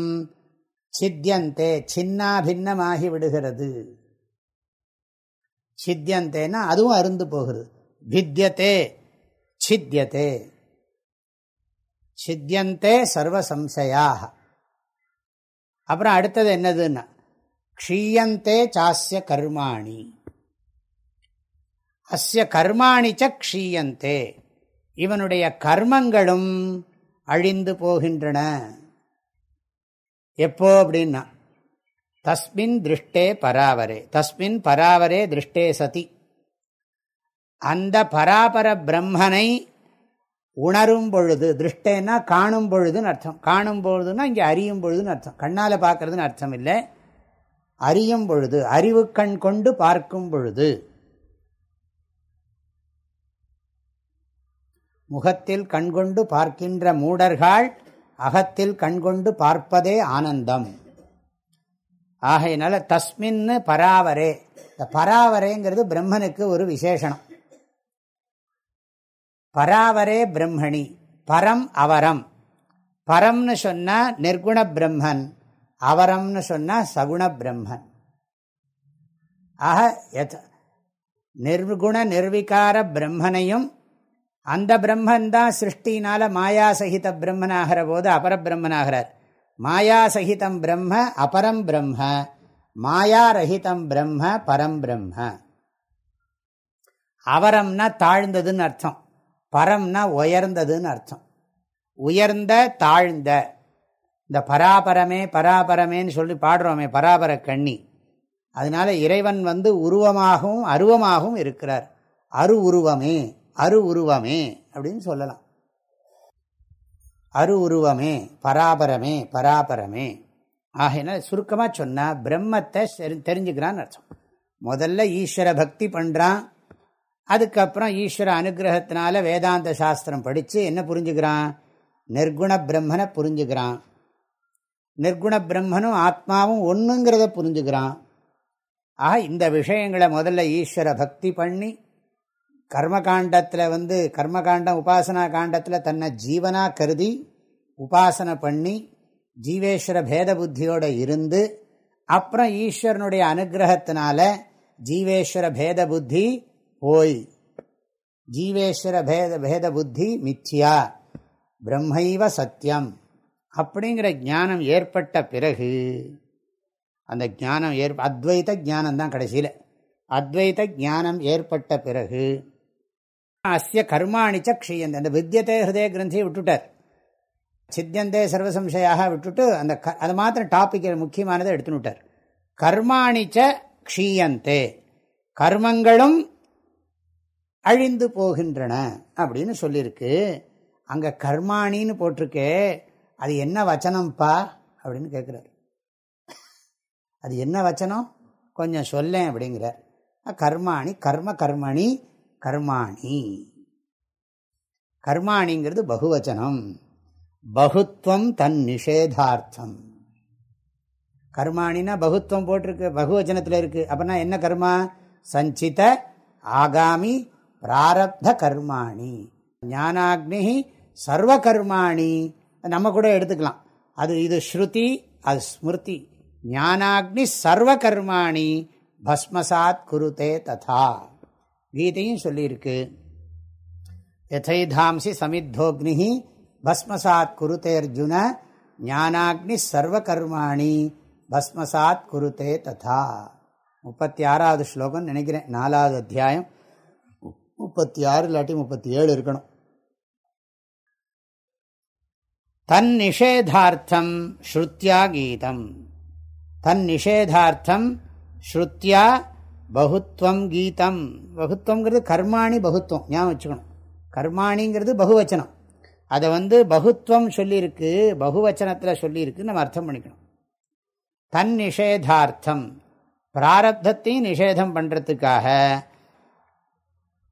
சித்தியந்தே சின்னா பின்னமாகி விடுகிறது சித்தியந்தேன்னா அதுவும் அருந்து போகிறது பித்தியத்தே சித்தியத்தே சித்தியந்தே சர்வசம்சயாக அப்புறம் அடுத்தது என்னதுன்னா க்ஷீயந்தே சாஸ்ய கர்மாணி அஸ்ய கர்மாணி ச க்ஷீயந்தே. இவனுடைய கர்மங்களும் அழிந்து போகின்றன. எப்போ அப்படின்னா தஸ்மின் திருஷ்டே பராவரே தஸ்மின் பராவரே திருஷ்டே சதி. அந்த பராபர பிரம்மனை உணரும் பொழுது திருஷ்டேன்னா காணும் பொழுதுன்னு அர்த்தம். காணும் பொழுதுன்னா இங்கே அறியும் பொழுதுன்னு அர்த்தம். கண்ணால் பார்க்கறதுன்னு அர்த்தம் இல்லை. அறியும் பொழுது அறிவு கண் கொண்டு பார்க்கும் பொழுது முகத்தில் கண்கொண்டு பார்க்கின்ற மூடர்கள் அகத்தில் கண்கொண்டு பார்ப்பதே ஆனந்தம். ஆகையினால தஸ்மின்னு பராவரே. இந்த பராவரேங்கிறது பிரம்மனுக்கு ஒரு விசேஷனம். பராவரே பிரம்மணி பரம் அவரம். பரம்னு சொன்னால் நிர்குண பிரம்மன் அவரம்னு சொன்னால் சகுண பிரம்மன். ஆக நிர்குண நிர்விகார பிரம்மனையும் அந்த பிரம்மன்தான் சிருஷ்டினால மாயா சகித பிரம்மனாகிற போது அபரபிரம்மனாகிறார் மாயா சகிதம் பிரம்ம அபரம் பிரம்ம. மாயாரஹிதம் பிரம்ம பரம் பிரம்ம. அவரம்னா தாழ்ந்ததுன்னு அர்த்தம். பரம்னா உயர்ந்ததுன்னு அர்த்தம். உயர்ந்த தாழ்ந்த. இந்த பராபரமே பராபரமேன்னு சொல்லி பாடுறோமே பராபர கண்ணி. அதனால இறைவன் வந்து உருவமாகவும் அருவமாகவும் இருக்கிறார். அரு உருவமே அரு உருவமே அப்படின்னு சொல்லலாம். அரு உருவமே பராபரமே பராபரமே. ஆகையினால் சுருக்கமாக சொன்னால் பிரம்மத்தை தெரிஞ்சுக்கிறான்னு அர்த்தம். முதல்ல ஈஸ்வர பக்தி பண்ணுறான் அதுக்கப்புறம் ஈஸ்வர அனுகிரகத்தினால வேதாந்த சாஸ்திரம் படித்து என்ன புரிஞ்சுக்கிறான்? நிர்குண பிரம்மனை புரிஞ்சுக்கிறான். நிர்குண பிரம்மனும் ஆத்மாவும் ஒன்றுங்கிறத புரிஞ்சுக்கிறான். ஆக இந்த விஷயங்களை முதல்ல ஈஸ்வர பக்தி பண்ணி கர்மகாண்டத்தில் வந்து கர்மகாண்டம் உபாசனா காண்டத்தில் தன்னை ஜீவனாக கருதி உபாசனை பண்ணி ஜீவேஸ்வர பேத புத்தியோடு இருந்து அப்புறம் ஈஸ்வரனுடைய அனுகிரகத்தினால ஜீவேஸ்வர பேத புத்தி போய். ஜீவேஸ்வர பேத பேத புத்தி மிச்சியா பிரம்மைவ சத்தியம் அப்படிங்கிற ஞானம் ஏற்பட்ட பிறகு அந்த ஞானம் ஏற் அத்வைத ஞானம் தான் கடைசியில். அத்வைத ஞானம் ஏற்பட்ட பிறகு அஸ்ய கர்மாணிச்ச க்ஷீயந்த். அந்த வித்தியத்தை ஹிருதய கிரந்தியை விட்டுட்டார். சித்தியந்தே சர்வசம்சையாக விட்டுட்டு அந்த க அது மாத்திரம் டாபிக் முக்கியமானதை எடுத்துன்னு விட்டார். கர்மாணிச்ச க்ஷீயந்தே. கர்மங்களும் அழிந்து போகின்றன அப்படின்னு சொல்லியிருக்கு. அங்கே கர்மாணின்னு போட்டிருக்கே அது என்ன வச்சனம்ப்பா? அப்படின்னு கேட்குறாரு. அது என்ன வச்சனம்? கொஞ்சம் சொல்லேன் அப்படிங்கிறார். கர்மாணி கர்ம கர்மணி கர்மாணி. கர்மாணிங்கிறது பகுவச்சனம். பகுத்வம் தன் நிஷேதார்த்தம். கர்மாணினா பகுத்துவம் போட்டிருக்கு பகுவச்சனத்தில் இருக்கு. அப்படின்னா என்ன கர்மா? சஞ்சித ஆகாமி பிராரப்த கர்மாணி. ஞானாக்னி சர்வ கர்மாணி நம்ம கூட எடுத்துக்கலாம். அது இது ஸ்ருதி அது ஸ்மிருதி. ஞானாக்னி சர்வ கர்மாணி பஸ்மசாத் குருதே ததா. கீதையும் சொல்லியிருக்கு. யதைதாம்சி சமித்தோக்னி பஸ்மசாத் குருத்தே அர்ஜுன ஞானாக்னி சர்வ கர்மாணி பஸ்மசாத் குருத்தே ததா. முப்பத்தி ஆறாவது ஸ்லோகம் நினைக்கிறேன். நாலாவது அத்தியாயம். முப்பத்தி ஆறு இல்லாட்டி முப்பத்தி ஏழு இருக்கணும். தன் நிஷேதார்த்தம் ஸ்ருத்யா கீதம். தன் நிஷேதார்த்தம் ஸ்ருத்யா பகுத்வம் கீதம். பகுத்வங்கிறது கர்மாணி பகுத்துவம் ஞாபகம் வச்சுக்கணும். கர்மாணிங்கிறது பகுவச்சனம். அதை வந்து பகுத்வம் சொல்லியிருக்கு பகுவச்சனத்தில் சொல்லியிருக்கு நம்ம அர்த்தம் பண்ணிக்கணும். தன் நிஷேதார்த்தம். பிராரப்தத்தையும் நிஷேதம் பண்ணுறதுக்காக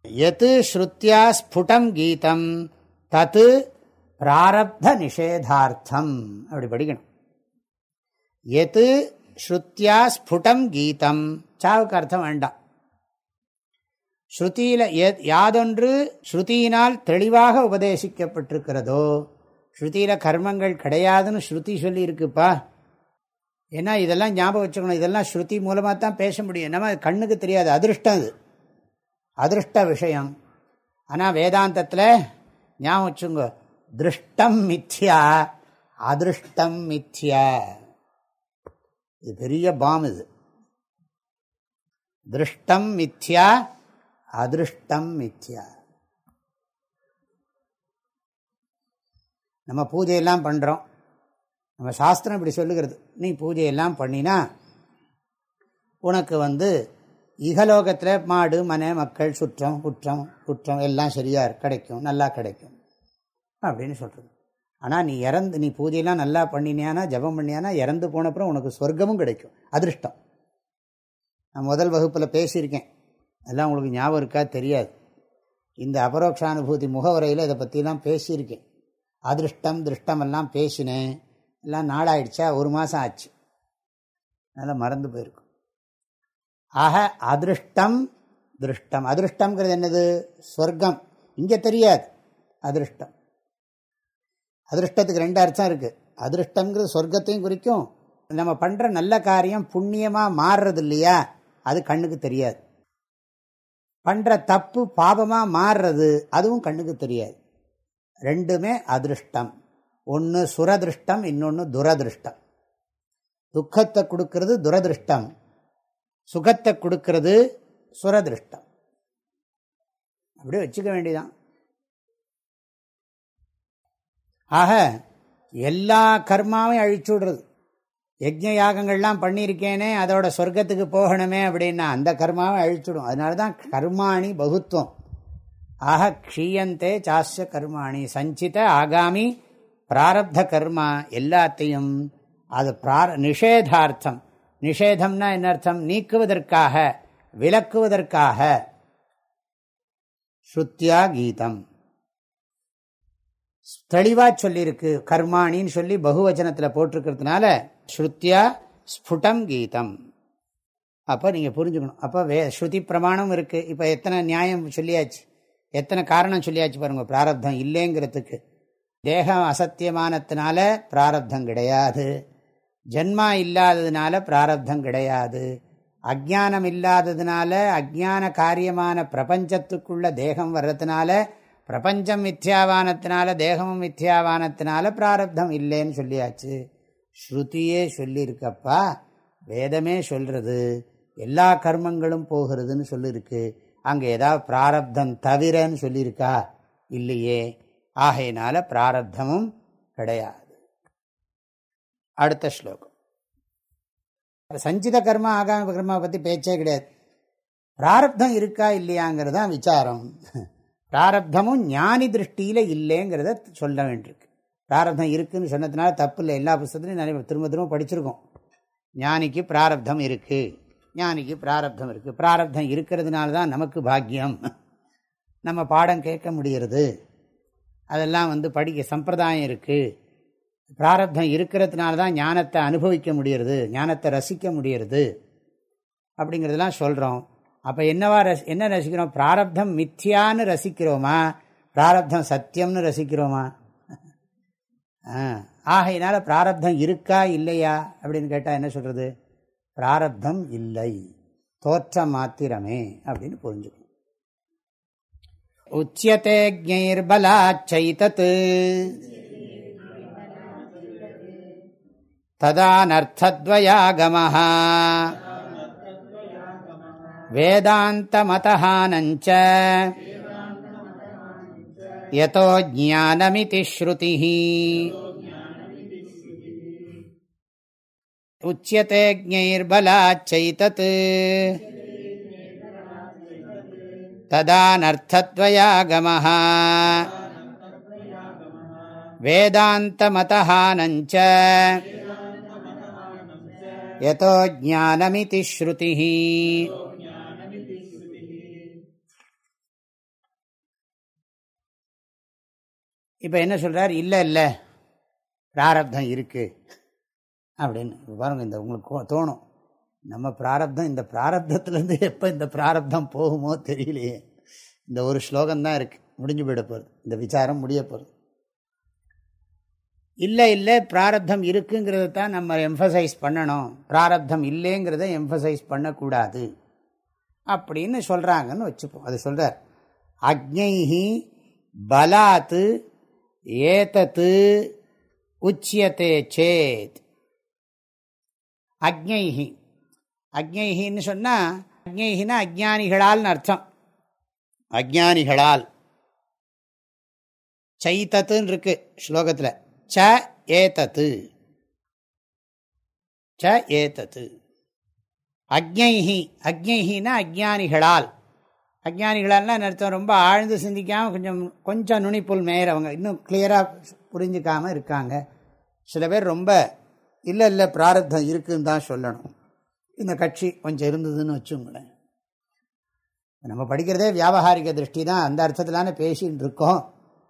எது ஸ்ருத்தியா ஸ்புடம் கீதம் தத்து பிராரப்த நிஷேதார்த்தம். அப்படி படிக்கணும். எது ஸ்ருத்தியா ஸ்புடம் கீதம். சாவுக்கு அர்த்தம் வேண்டாம். ஸ்ருதியில் யாதொன்று ஸ்ருதியினால் தெளிவாக உபதேசிக்கப்பட்டிருக்கிறதோ ஸ்ருதியில் கர்மங்கள் கிடையாதுன்னு ஸ்ருதி சொல்லி இருக்குப்பா ஏன்னா இதெல்லாம் ஞாபகம் வச்சுக்கணும். இதெல்லாம் ஸ்ருதி மூலமாக தான் பேச முடியும். நம்ம கண்ணுக்கு தெரியாது. அதிருஷ்டம் அது. அதிருஷ்ட விஷயம். ஆனால் வேதாந்தத்தில் ஞாபகம் வச்சுங்க திருஷ்டம் மித்யா அதிருஷ்டம் மித்யா. இது பெரிய பாம் இது. திருஷ்டம் மித்யா அதிருஷ்டம் மித்யா. நம்ம பூஜையெல்லாம் பண்ணுறோம் நம்ம சாஸ்திரம் இப்படி சொல்லுகிறது. நீ பூஜையெல்லாம் பண்ணினா உனக்கு வந்து இகலோகத்தில் மாடு மனை மக்கள் சுற்றம் குற்றம் குற்றம் எல்லாம் சரியாக கிடைக்கும் நல்லா கிடைக்கும் அப்படின்னு சொல்கிறது ஆனால் நீ இறந்து நீ பூஜையெல்லாம் நல்லா பண்ணினியானா ஜபம் பண்ணியானா இறந்து போனப்புறம் உனக்கு சொர்க்கமும் கிடைக்கும். அதிருஷ்டம். நான் முதல் வகுப்பில் பேசியிருக்கேன். எல்லாம் உங்களுக்கு ஞாபகம் இருக்கா? தெரியாது. இந்த அபரோக்ஷானுபூதி முகவரையில் இதை பற்றிலாம் பேசியிருக்கேன். அதிருஷ்டம் திருஷ்டமெல்லாம் பேசினேன். எல்லாம் நாளாயிடுச்சா? ஒரு மாதம் ஆச்சு. அதனால் மறந்து போயிருக்கும். ஆக அதிருஷ்டம் திருஷ்டம். அதிருஷ்டம்ங்கிறது என்னது? ஸ்வர்க்கம் இங்கே தெரியாது. அதிருஷ்டம். அதிருஷ்டத்துக்கு ரெண்டு அர்த்தம் இருக்குது அதிருஷ்டங்கிறது சொர்க்கத்தையும் குறிக்கும். நம்ம பண்ணுற நல்ல காரியம் புண்ணியமாக மாறுறது இல்லையா? அது கண்ணுக்கு தெரியாது. பண்ணுற தப்பு பாபமாக மாறுறது அதுவும் கண்ணுக்கு தெரியாது. ரெண்டுமே அதிருஷ்டம். ஒன்று சுரதிருஷ்டம் இன்னொன்று துரதிருஷ்டம். துக்கத்தை கொடுக்கறது துரதிருஷ்டம். சுகத்தை கொடுக்கறது சுரதிருஷ்டம். அப்படியே வச்சுக்க வேண்டியதான் ஆக எல்லா கர்மாவையும் அழிச்சு விடுறது. யஜ்ய யாகங்கள்லாம் பண்ணியிருக்கேனே அதோட சொர்க்கத்துக்கு போகணுமே அப்படின்னா அந்த கர்மாவை அழிச்சுடும் அதனால தான் கர்மாணி பகுத்துவம். ஆக க்ஷீயந்தே சாஸ்ய கர்மாணி. சஞ்சித ஆகாமி பிராரப்த கர்மா எல்லாத்தையும் அது பிரார நிஷேதார்த்தம். நிஷேதம்னா என்ன அர்த்தம்? நீக்குவதற்காக விலக்குவதற்காக ஸ்ருத்தியா கீதம். தெளிவா சொல்லியிருக்கு. கர்மாணின்னு சொல்லி பகுவச்சனத்தில் போட்டிருக்கிறதுனால ஸ்ருத்தியா ஸ்புடம் கீதம். அப்போ நீங்கள் புரிஞ்சுக்கணும். அப்போ வே ஸ்ருதி பிரமாணம் இருக்குது இப்போ எத்தனை நியாயம் சொல்லியாச்சு? எத்தனை காரணம் சொல்லியாச்சு பாருங்கள் பிராரப்தம் இல்லைங்கிறதுக்கு. தேகம் அசத்தியமானத்தினால பிராரப்தம் கிடையாது. ஜென்மா இல்லாததுனால பிராரப்தம் கிடையாது. அஜானம் இல்லாததுனால அஜான காரியமான பிரபஞ்சத்துக்குள்ள தேகம் வர்றதுனால பிரபஞ்சம் மித்யாவானத்தினால தேகமும் மித்யாவானத்தினால பிராரப்தம் இல்லைன்னு சொல்லியாச்சு. ஸ்ருதியே சொல்லியிருக்கப்பா. வேதமே சொல்கிறது எல்லா கர்மங்களும் போகிறதுன்னு சொல்லியிருக்கு. அங்கே ஏதாவது பிராரப்தம் தவிரன்னு சொல்லியிருக்கா? இல்லையே. ஆகையினால பிராரப்தமும் கிடையாது. அடுத்த ஸ்லோகம். சஞ்சித கர்மா ஆகாம கர்மா பற்றி பேச்சே கிடையாது. பிராரப்தம் இருக்கா இல்லையாங்கிறது தான் விசாரம். பிராரப்தமும் ஞானி திருஷ்டியில் இல்லைங்கிறத சொல்ல வேண்டியிருக்கு. பிராரப்தம் இருக்குதுன்னு சொன்னதுனால தப்பு இல்லை. எல்லா புஸ்தத்துலையும் நிறைய திரும்ப திரும்ப படிச்சிருக்கோம். ஞானிக்கு பிராரப்தம் இருக்குது ஞானிக்கு பிராரப்தம் இருக்குது பிராரப்தம் இருக்கிறதுனால தான் நமக்கு பாக்கியம். நம்ம பாடம் கேட்க முடிகிறது அதெல்லாம் வந்து படிக்க சம்பிரதாயம் இருக்குது பிராரப்தம் இருக்கிறதுனால தான் ஞானத்தை அனுபவிக்க முடியறது. ஞானத்தை ரசிக்க முடியறது. அப்படிங்கிறதெல்லாம் சொல்கிறோம் அப்போ என்னவா ரசி என்ன ரசிக்கிறோம்? பிராரப்தம் மித்தியான்னு ரசிக்கிறோமா? பிராரப்தம் சத்தியம்னு ரசிக்கிறோமா? ஆகையினால பிராரப்தம் இருக்கா இல்லையா? அப்படின்னு கேட்டால் என்ன சொல்கிறது பிராரப்தம் இல்லை. தோற்றம் மாத்திரமே அப்படின்னு புரிஞ்சுக்கணும். உச்சியத்தை ஜைர்பலாச்சைதத் ததானர்த்தத்வயாகமः वेदान्तमतहानञ्च यतो ज्ञानमिति श्रुतिः उच्यते ज्ञैर्बलाच्चैतत् तदानर्थद्वयागमः वेदान्तमतहानञ्च यतो ज्ञानमिति श्रुतिः இப்போ என்ன சொல்கிறார் இல்லை இல்லை. பிராரப்தம் இருக்குது அப்படின்னு. பாருங்கள் இந்த உங்களுக்கு தோணும். நம்ம பிராரப்தம் இந்த பிராரப்தத்துலேருந்து எப்போ இந்த பிராரப்தம் போகுமோ தெரியலையே. இந்த ஒரு ஸ்லோகம்தான் இருக்குது முடிஞ்சு போயிட போகிறது இந்த விசாரம் முடிய போகிறது இல்லை இல்லை. பிராரப்தம் இருக்குங்கிறத தான் நம்ம எம்ஃபசைஸ் பண்ணணும். பிராரப்தம் இல்லைங்கிறத எம்ஃபசைஸ் பண்ணக்கூடாது. அப்படின்னு சொல்கிறாங்கன்னு வச்சுப்போம். அது சொல்கிறார் அக்ஞைஹி பலாத்து ஏதத்து உச்சியத்தே சேத். அக்ஞைஹி. அக்ஞைஹின்னு சொன்னால் அக்ஞைஹினா அஜானிகளால்னு அர்த்தம். அஜானிகளால். சைத்தத்துன்னு இருக்கு ஸ்லோகத்தில். ச ஏதத்து ச ஏதத்து அக்ஞைஹி. அக்ஞைஹினா அஜானிகளால். அஜானிகளெல்லாம் நிறுத்தம் ரொம்ப ஆழ்ந்து சிந்திக்காமல் கொஞ்சம் கொஞ்சம் நுனிப்புல் மேயறவங்க இன்னும் கிளியராக புரிஞ்சிக்காமல் இருக்காங்க. சில பேர் ரொம்ப இல்லை இல்லை பிராரத்தம் இருக்குன்னு தான் சொல்லணும். இந்த கட்சி கொஞ்சம் இருந்ததுன்னு வச்சுங்களேன். நம்ம படிக்கிறதே வியாபகாரிக திருஷ்டி தான். அந்த அர்த்தத்திலான பேசின்னு இருக்கோம்.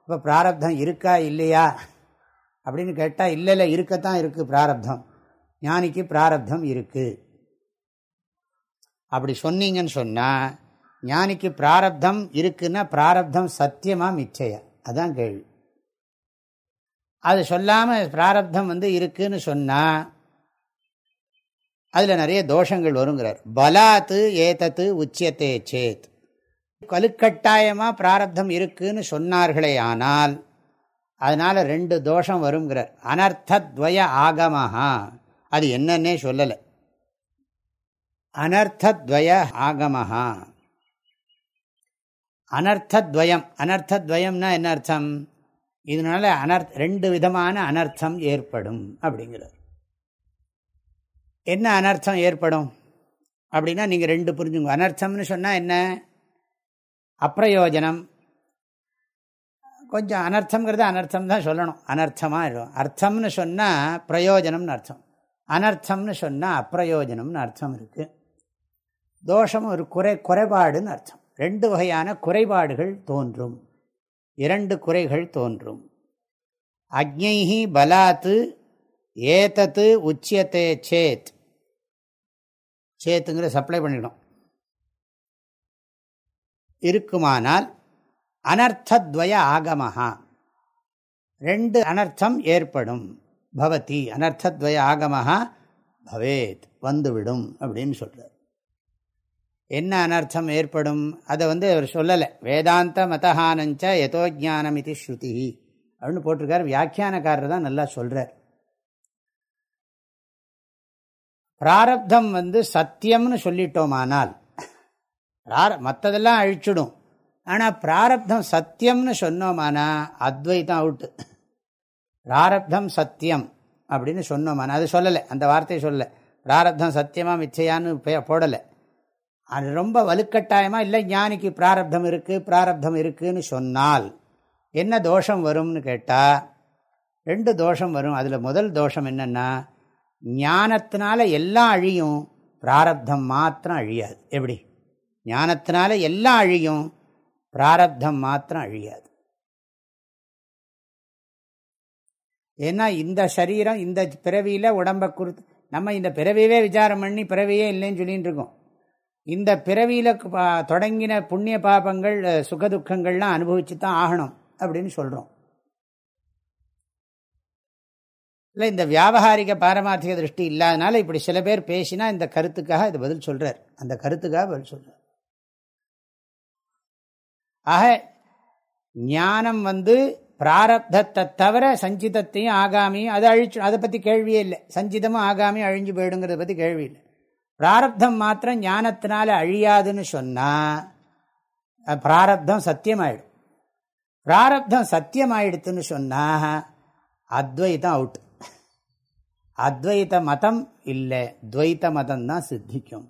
இப்போ பிராரப்தம் இருக்கா இல்லையா? அப்படின்னு கேட்டால் இல்லை இல்லை இருக்கத்தான் இருக்குது பிராரப்தம். ஞானிக்கு பிராரப்தம் இருக்குது அப்படி சொன்னீங்கன்னு சொன்னால் ஞானிக்கு பிராரப்தம் இருக்குன்னா பிராரப்தம் சத்தியமா மிச்சையா? அதான் கேள்வி. அது சொல்லாமல் பிராரப்தம் வந்து இருக்குன்னு சொன்னால் அதில் நிறைய தோஷங்கள் வருங்கிறார். பலாத்து ஏதத்து உச்சியத்தே சேத். கலுக்கட்டாயமாக பிராரப்தம் இருக்குன்னு சொன்னார்களே ஆனால் அதனால் ரெண்டு தோஷம் வருங்கிறார். அனர்த்தத்வய ஆகமஹா. அது என்னன்னே சொல்லலை. அனர்த்தத்வய ஆகமஹா. அனர்த்தத்வயம். அனர்த்தத்வயம்னா என்ன அர்த்தம்? இதனால அனர்த் ரெண்டு விதமான அனர்த்தம் ஏற்படும் அப்படிங்கிறார். என்ன அனர்த்தம் ஏற்படும்? அப்படின்னா நீங்கள் ரெண்டு புரிஞ்சுங்க. அனர்த்தம்னு சொன்னால் என்ன? அப்பிரயோஜனம். கொஞ்சம் அனர்த்தங்கிறது அனர்த்தம் தான் சொல்லணும். அனர்த்தமாக இருக்கும் அர்த்தம்னு சொன்னால் பிரயோஜனம்னு அர்த்தம். அனர்த்தம்னு சொன்னால் அப்பிரயோஜனம்னு அர்த்தம் இருக்குது தோஷம் ஒரு குறை குறைபாடுன்னு அர்த்தம். ரெண்டு வகையான குறைபாடுகள் தோன்றும். இரண்டு குறைகள் தோன்றும். அக்ஞைஹி பலாத்து ஏதத்து உச்சியத்தே சேத். சேத்துங்கிற சப்ளை பண்ணிடும் இருக்குமானால் அனர்த்தத்வய ஆகமஹா. ரெண்டு அனர்த்தம் ஏற்படும். பவதி அனர்த்தத்வய ஆகமஹா பவேத் வந்துவிடும் அப்படின்னு சொல்கிறார் என்ன அனர்த்தம் ஏற்படும்? அதை வந்து அவர் சொல்லலை. வேதாந்த மதஹானஞ்ச எதோ ஜானம் இது ஸ்ருதி. அப்படின்னு போட்டிருக்கார். வியாக்கியானக்காரர் தான் நல்லா சொல்கிறார் பிராரப்தம் வந்து சத்தியம்னு சொல்லிட்டோமானால் மற்றதெல்லாம் அழிச்சிடும். ஆனால் பிராரப்தம் சத்தியம்னு சொன்னோமானா அத்வைத்தம் அவுட்டு. பிராரப்தம் சத்தியம் அப்படின்னு சொன்னோமானா அது சொல்லலை. அந்த வார்த்தையை சொல்லலை. பிராரப்தம் சத்தியமாக மிச்சையான்னு போடலை. அது ரொம்ப வலுக்கட்டாயமாக இல்லை ஞானிக்கு பிராரப்தம் இருக்குது பிராரப்தம் இருக்குதுன்னு சொன்னால் என்ன தோஷம் வரும்னு கேட்டால் ரெண்டு தோஷம் வரும். அதில் முதல் தோஷம் என்னென்னா ஞானத்தினால எல்லாம் அழியும் பிராரப்தம் மாத்திரம் அழியாது. எப்படி? ஞானத்தினால எல்லாம் அழியும் பிராரப்தம் மாத்திரம் அழியாது. ஏன்னா இந்த சரீரம் இந்த பிறவியில் உடம்பை குறித்து நம்ம இந்த பிறவியவே விசாரம் பண்ணி பிறவியே இல்லைன்னு சொல்லின்னு இருக்கோம். இந்த பிறவியில் தொடங்கின புண்ணிய பாபங்கள் சுகதுக்கங்கள்லாம் அனுபவிச்சு தான் ஆகணும் அப்படின்னு சொல்கிறோம் இல்லை இந்த வியாபகாரிக பாரமார்த்திக திருஷ்டி இல்லாதனால இப்படி சில பேர் பேசினா இந்த கருத்துக்காக இது பதில் சொல்கிறார் அந்த கருத்துக்காக பதில் சொல்கிறார் ஆக ஞானம் வந்து பிராரப்தத்தை தவிர சஞ்சிதத்தையும் ஆகாமியும் அதை அழிச்சு அதை பற்றி கேள்வியே இல்லை. சஞ்சிதமும் ஆகாமியும் அழிஞ்சு போயிடுங்கிறத பற்றி கேள்வி இல்லை. பிராரப்தம் மாத்திரம் ஞானத்தினால அழியாதுன்னு சொன்னால் பிராரப்தம் சத்தியமாயிடும். பிராரப்தம் சத்தியமாயிடுத்துன்னு சொன்னால் அத்வைதம் அவுட் அத்வைத மதம் இல்லை. துவைத்த மதம் தான் சித்திக்கும்.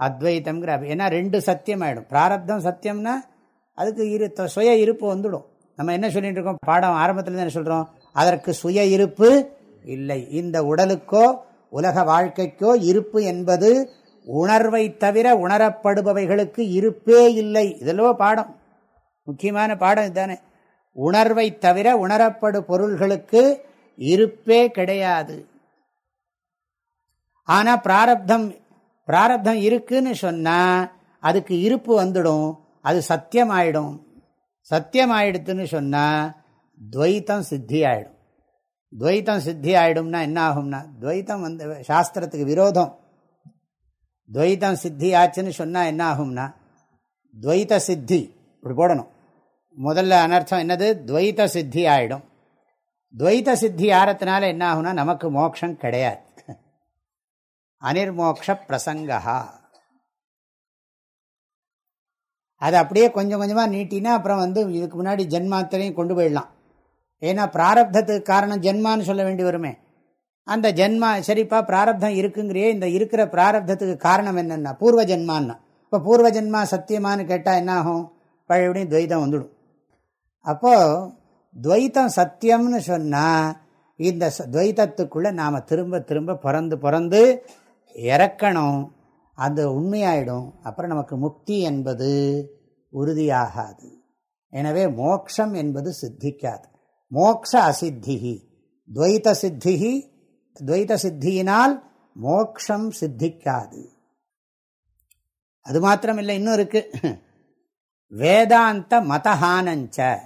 அத்வைத்தம்ங்கிற ஏன்னா ரெண்டு சத்தியம் ஆகிடும் பிராரப்தம் சத்தியம்னா அதுக்கு இரு சுய இருப்பு வந்துடும். நம்ம என்ன சொல்லிட்டு இருக்கோம்? பாடம் ஆரம்பத்தில் என்ன சொல்கிறோம் அதற்கு சுய இருப்பு இல்லை. இந்த உடலுக்கோ உலக வாழ்க்கைக்கோ இருப்பு என்பது உணர்வை தவிர உணரப்படுபவைகளுக்கு இருப்பே இல்லை. இதெல்லவோ பாடம். முக்கியமான பாடம் இதுதானே. உணர்வை தவிர உணரப்படு பொருள்களுக்கு இருப்பே கிடையாது. ஆனால் பிராரப்தம் பிராரப்தம் இருக்குன்னு சொன்னால் அதுக்கு இருப்பு வந்துடும். அது சத்தியமாயிடும். சத்தியமாயிடுத்துன்னு சொன்னால் துவைத்தம் சித்தி ஆயிடும் துவைத்தம் சித்தி ஆயிடும்னா என்ன ஆகும்னா துவைத்தம் வந்து சாஸ்திரத்துக்கு விரோதம். துவைத்தம் சித்தி ஆச்சுன்னு சொன்னால் என்ன ஆகும்னா துவைத்த சித்தி இப்படி போடணும். முதல்ல அனர்த்தம் என்னது? துவைத்த சித்தி ஆயிடும் துவைத்த சித்தி ஆறத்தினால என்ன ஆகும்னா நமக்கு மோட்சம் கிடையாது. அனிர்மோக்ஷ பிரசங்கா அது அப்படியே கொஞ்சம் கொஞ்சமாக நீட்டினா அப்புறம் வந்து இதுக்கு முன்னாடி ஜென்மாத்திரையும் கொண்டு போயிடலாம். ஏன்னா பிராரப்தத்துக்கு காரணம் ஜென்மான்னு சொல்ல வேண்டி வருமே. அந்த ஜென்மா சரிப்பா பிராரப்தம் இருக்குங்கிறியே இந்த இருக்கிற பிராரப்தத்துக்கு காரணம் என்னென்னா பூர்வ ஜென்மான்னா. இப்போ பூர்வ ஜென்மா சத்தியமானு கேட்டால் என்ன ஆகும் பழையபடியும் துவைதம் வந்துடும். அப்போது துவைத்தம் சத்தியம்னு சொன்னால் இந்த துவைத்தத்துக்குள்ளே நாம் திரும்ப திரும்ப பிறந்து பிறந்து இறக்கணும். அது உண்மையாயிடும். அப்புறம் நமக்கு முக்தி என்பது உறுதியாகாது. எனவே மோக்ஷம் என்பது சித்திக்காது. மோக்ஷ அசித்திகி துவைத சித்திகி துவைத சித்தியினால் மோக்ஷம் சித்திக்காது. அது மாத்திரமில்லை இன்னும் இருக்கு. வேதாந்த மதஹானஞ்ச.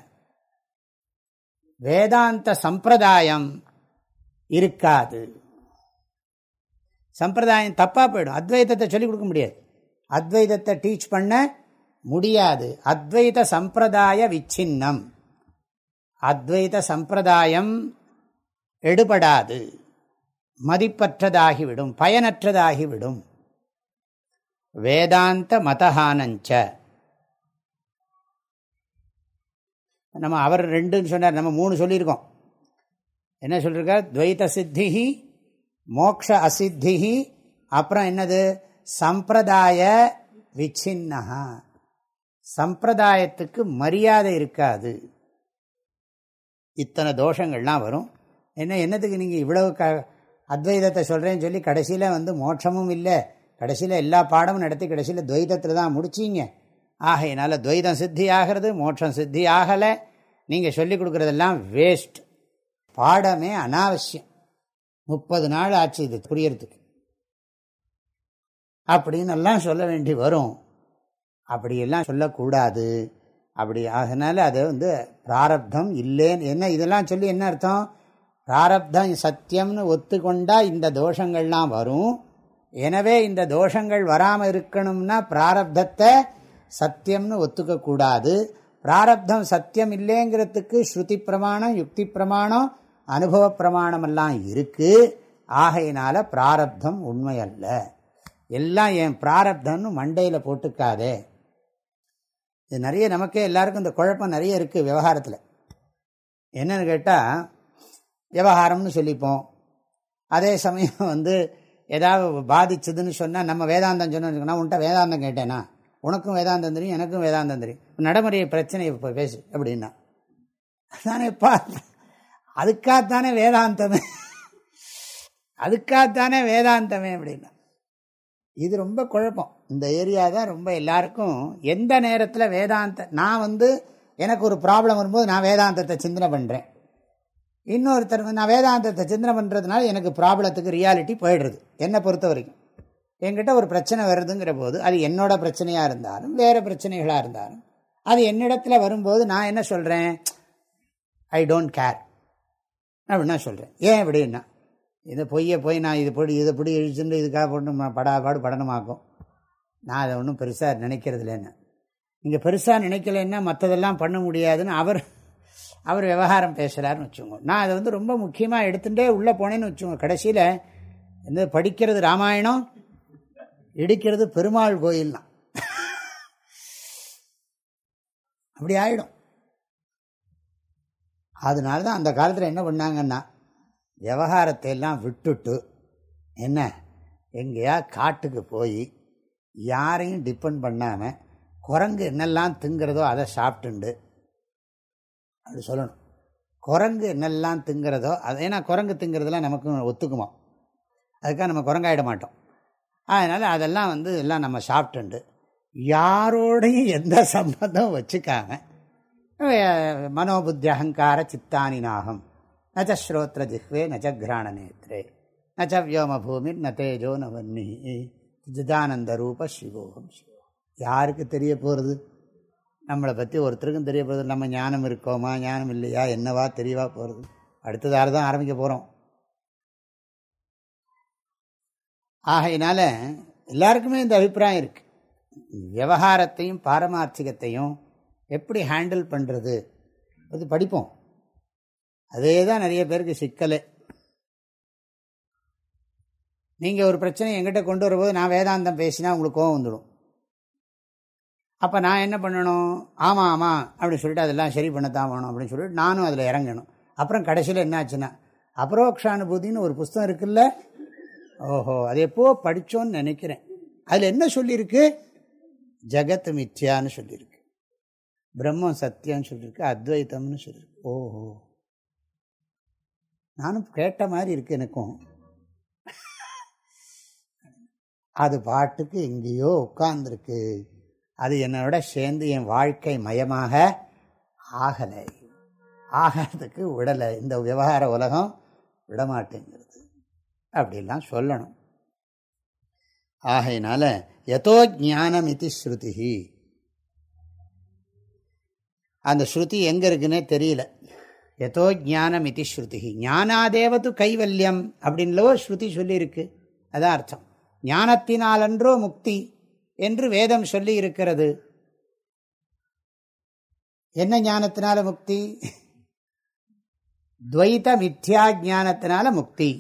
வேதாந்த சம்பிரதாயம் இருக்காது. சம்பிரதாயம் தப்பாக போயிடும். அத்வைதத்தை சொல்லிக் கொடுக்க முடியாது. அத்வைதத்தை டீச் பண்ண முடியாது. அத்வைத சம்பிரதாய விச்சின்னம். அத்வைத சம்பிரதாயம் எடுபடாது. மதிப்பற்றதாகிவிடும் பயனற்றதாகிவிடும். வேதாந்த மதஹானஞ்ச. நம்ம அவர் ரெண்டுன்னு சொன்னார் நம்ம மூணு சொல்லியிருக்கோம். என்ன சொல்லியிருக்கார் துவைத சித்திஹி மோக்ஷ அசித்தி அப்புறம் என்னது? சம்பிரதாய விச்சின்னஹா. சம்பிரதாயத்துக்கு மரியாதை இருக்காது. இத்தனை தோஷங்கள்லாம் வரும். என்ன என்னத்துக்கு நீங்கள் இவ்வளவு க அத்வைதத்தை சொல்கிறேன்னு சொல்லி கடைசியில் வந்து மோட்சமும் இல்லை. கடைசியில் எல்லா பாடமும் நடத்தி கடைசியில் துவைதத்தில் தான் முடிச்சிங்க. ஆகையினால துவைதம் சித்தி ஆகிறது மோட்சம் சித்தி ஆகலை. நீங்கள் சொல்லிக் கொடுக்குறதெல்லாம் வேஸ்ட் பாடமே அனாவசியம். முப்பது நாள் ஆச்சு இது புரியறதுக்கு. அப்படின்னு எல்லாம் சொல்ல வேண்டி வரும். அப்படியெல்லாம் சொல்லக்கூடாது. அப்படி அதனால் அது வந்து பிராரப்தம் இல்லைன்னு என்ன இதெல்லாம் சொல்லி என்ன அர்த்தம்? பிராரப்தம் சத்தியம்னு ஒத்துக்கொண்டால் இந்த தோஷங்கள்லாம் வரும். எனவே இந்த தோஷங்கள் வராமல் இருக்கணும்னா பிராரப்தத்தை சத்தியம்னு ஒத்துக்கக்கூடாது பிராரப்தம் சத்தியம் இல்லைங்கிறதுக்கு ஸ்ருதி பிரமாணம் யுக்தி பிரமாணம் அனுபவ பிரமாணமெல்லாம் இருக்குது ஆகையினால பிராரப்தம் உண்மையல்ல. எல்லாம் என் பிராரப்தம்னு மண்டையில் போட்டுக்காதே. இது நிறைய நமக்கே எல்லாருக்கும் இந்த குழப்பம் நிறைய இருக்குது விவகாரத்தில். என்னென்னு கேட்டால் விவகாரம்னு சொல்லிப்போம். அதே சமயம் வந்து ஏதாவது பாதிச்சதுன்னு சொன்னால் நம்ம வேதாந்தம் சொன்னோம்னா உன்ட்ட வேதாந்தம் கேட்டேனா? உனக்கும் வேதாந்தம் தெரியும் எனக்கும் வேதாந்தம் தெரியும். நடைமுறை பிரச்சனை இப்போ பேசு அப்படின்னா. அதானேப்பா அதுக்காகத்தானே வேதாந்தமே. அதுக்காகத்தானே வேதாந்தமே அப்படின்னா. இது ரொம்ப குழப்பம். இந்த ஏரியா தான் ரொம்ப எல்லாருக்கும் எந்த நேரத்தில் வேதாந்த நான் வந்து எனக்கு ஒரு ப்ராப்ளம் வரும்போது நான் வேதாந்தத்தை சிந்தனை பண்ணுறேன் இன்னொருத்தர் நான் வேதாந்தத்தை சிந்தனை பண்ணுறதுனால எனக்கு ப்ராப்ளத்துக்கு ரியாலிட்டி போயிடுறது என்னை பொறுத்த வரைக்கும். என்கிட்ட ஒரு பிரச்சனை வருதுங்கிற போது அது என்னோட பிரச்சனையாக இருந்தாலும் வேறு பிரச்சனைகளாக இருந்தாலும் அது என்னிடத்தில் வரும்போது நான் என்ன சொல்கிறேன் ஐ டோன்ட் கேர் அப்படின்னா சொல்கிறேன் ஏன் அப்படின்னா இதை பொய்யை போய் நான் இது படி இதை பிடி இழிச்சுட்டு இதுக்காக போட்டு படாபாடு படனமாக்கும். நான் அதை ஒன்றும் பெருசாக நினைக்கிறது இல்லைன்னு. நீங்கள் பெருசாக நினைக்கலன்னா மற்றதெல்லாம் பண்ண முடியாதுன்னு அவர் அவர் விவகாரம் பேசுகிறாருன்னு வச்சுக்கோங்க. நான் அதை வந்து ரொம்ப முக்கியமாக எடுத்துகிட்டே உள்ளே போனேன்னு வச்சுக்கோங்க. கடைசியில் இந்த படிக்கிறது ராமாயணம் இடிக்கிறது பெருமாள் கோயில்லாம் அப்படி ஆயிடும். அதனால தான் அந்த காலத்தில் என்ன பண்ணாங்கன்னா விவகாரத்தை எல்லாம் விட்டுட்டு என்ன எங்கேயா காட்டுக்கு போய் யாரையும் டிபெண்ட் பண்ணாமல் குரங்கு என்னெல்லாம் திங்கிறதோ அதை சாப்பிட்டுண்டு. அப்படி சொல்லணும். குரங்கு என்னெல்லாம் திங்கிறதோ அது ஏன்னா குரங்கு திங்கிறதுலாம் நமக்கு ஒத்துக்குமா? அதுக்காக நம்ம குரங்காயிட மாட்டோம். அதனால் அதெல்லாம் வந்து எல்லாம் நம்ம சாப்பிட்டுண்டு. யாரோடையும் எந்த சம்பந்தம் வச்சுக்காம மனோபுத்தி அகங்கார சித்தானி நாகம் நச்ச ஸ்ரோத்ர ஜிஹ்வே நச்ச கிராண நேத்ரே நச்ச வியோம பூமி ந தேஜோ ந வன்னி ஜிதானந்த ரூப சிவோகம் யாருக்கு தெரிய போகிறது நம்மளை பற்றி ஒருத்தருக்கும் தெரிய போகிறது நம்ம ஞானம் இருக்கோமா ஞானம் இல்லையா என்னவா தெரியவா போகிறது அடுத்ததாக தான் ஆரம்பிக்க போகிறோம் ஆகையினால எல்லாருக்குமே இந்த அபிப்பிராயம் இருக்குது விவகாரத்தையும் பாரமார்த்திகத்தையும் எப்படி ஹேண்டில் பண்ணுறது அது படிப்போம். அதே தான் நிறைய பேருக்கு சிக்கலே. நீங்கள் ஒரு பிரச்சனை எங்கிட்ட கொண்டு வரும்போது நான் வேதாந்தம் பேசினா உங்களுக்கு கோவம் வந்துடும். அப்போ நான் என்ன பண்ணணும்? ஆமாம் ஆமாம் அப்படின்னு சொல்லிட்டு அதெல்லாம் சரி பண்ணத்தான் வேணும் அப்படின்னு சொல்லிட்டு நானும் அதில் இறங்கணும். அப்புறம் கடைசியில் என்னாச்சுன்னா அபரோக்ஷானுபூதின்னு ஒரு புஸ்தகம் இருக்குல்ல? ஓஹோ அது எப்போ படித்தோன்னு நினைக்கிறேன். அதில் என்ன சொல்லியிருக்கு? ஜெகத் மித்யான்னு சொல்லியிருக்கு. பிரம்மம் சத்தியம்னு சொல்லியிருக்கு அத்வைத்தம்னு சொல்லியிருக்கு. ஓஹோ. நானும் கேட்ட மாதிரி இருக்கு எனக்கும். அது பாட்டுக்கு எங்கேயோ உட்கார்ந்துருக்கு. அது என்னோட சேர்ந்து என் வாழ்க்கை மயமாக ஆகலை. ஆகிறதுக்கு விடலை. இந்த விவகார உலகம் விடமாட்டேங்கிறது. அப்படிலாம் சொல்லணும். ஆகையினால எதோ ஜானம் இது ஸ்ருதி அந்த ஸ்ருதி எங்கே இருக்குன்னே தெரியல. எதோ ஜானம் இது ஸ்ருதி ஞானாதேவது கைவல்யம் அப்படின்லவோ ஸ்ருதி சொல்லியிருக்கு. அதான் அர்த்தம். ஞானத்தினாலன்றோ முக்தி என்று வேதம் சொல்லி இருக்கிறது. என்ன ஞானத்தினால முக்தி? துவைத மித்யா ஜானத்தினால முக்தி.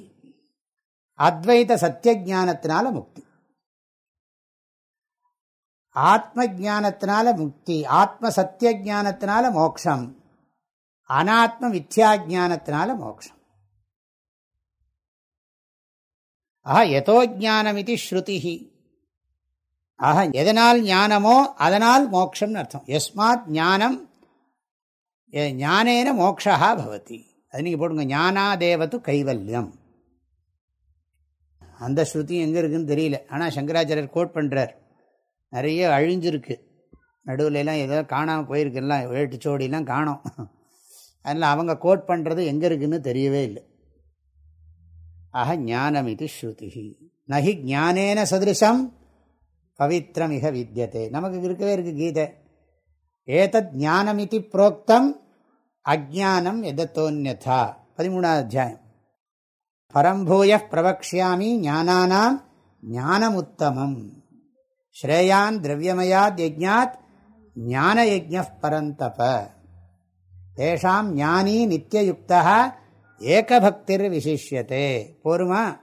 அத்வைத சத்திய ஜானத்தினால முக்தி. ஆத்ம ஜானத்தினால முக்தி. ஆத்ம சத்திய ஜானத்தினால மோக்ஷம். அனாத்ம வித்யா ஜானத்தினால மோக்ஷம். ஆஹா எதோ ஜானம் இது ஸ்ருதி ஆக எதனால் ஞானமோ அதனால் மோக்ஷம்னு அர்த்தம். எஸ்மாத் ஞானம் ஞானேன மோக்ஷா பவதி. அது நீங்கள் போடுங்க ஞானாதேவத்து கைவல்யம். அந்த ஸ்ருதி எங்கே இருக்குன்னு தெரியல. ஆனால் சங்கராச்சாரியர் கோட் பண்ணுறார் நிறைய அழிஞ்சிருக்கு. நடுவில் ஏதோ காணாமல் போயிருக்கெல்லாம் வேட்டு சோடிலாம் காணோம். அதனால் அவங்க கோட் பண்ணுறது எங்கே இருக்குன்னு தெரியவே இல்லை. ஆக ஞானம் இது ஸ்ருதி. நகி ஞானேன சதிருஷம் பவித்ரம் இக வித்தியதே நமக்கு இருக்கவே இருக்குது கீதை. ஏதத் ஞானம் இது புரோக்தம் அஜானம் எதத்தோன்யதா? பதிமூணாவது அத்தியாயம். பரம்பூய பிரவக்ஷாமி ஞானானாம் ஞானமுத்தமம். ஸ்ரேயான் திரவியமயாத் யஜ்ஞாத் ஞான யஜ்ஞ பரந்தப. தேஷாம் ஞானி நித்தியயுக்தா ஏகபக்திர் விசிஷ்யத்தே போருமா?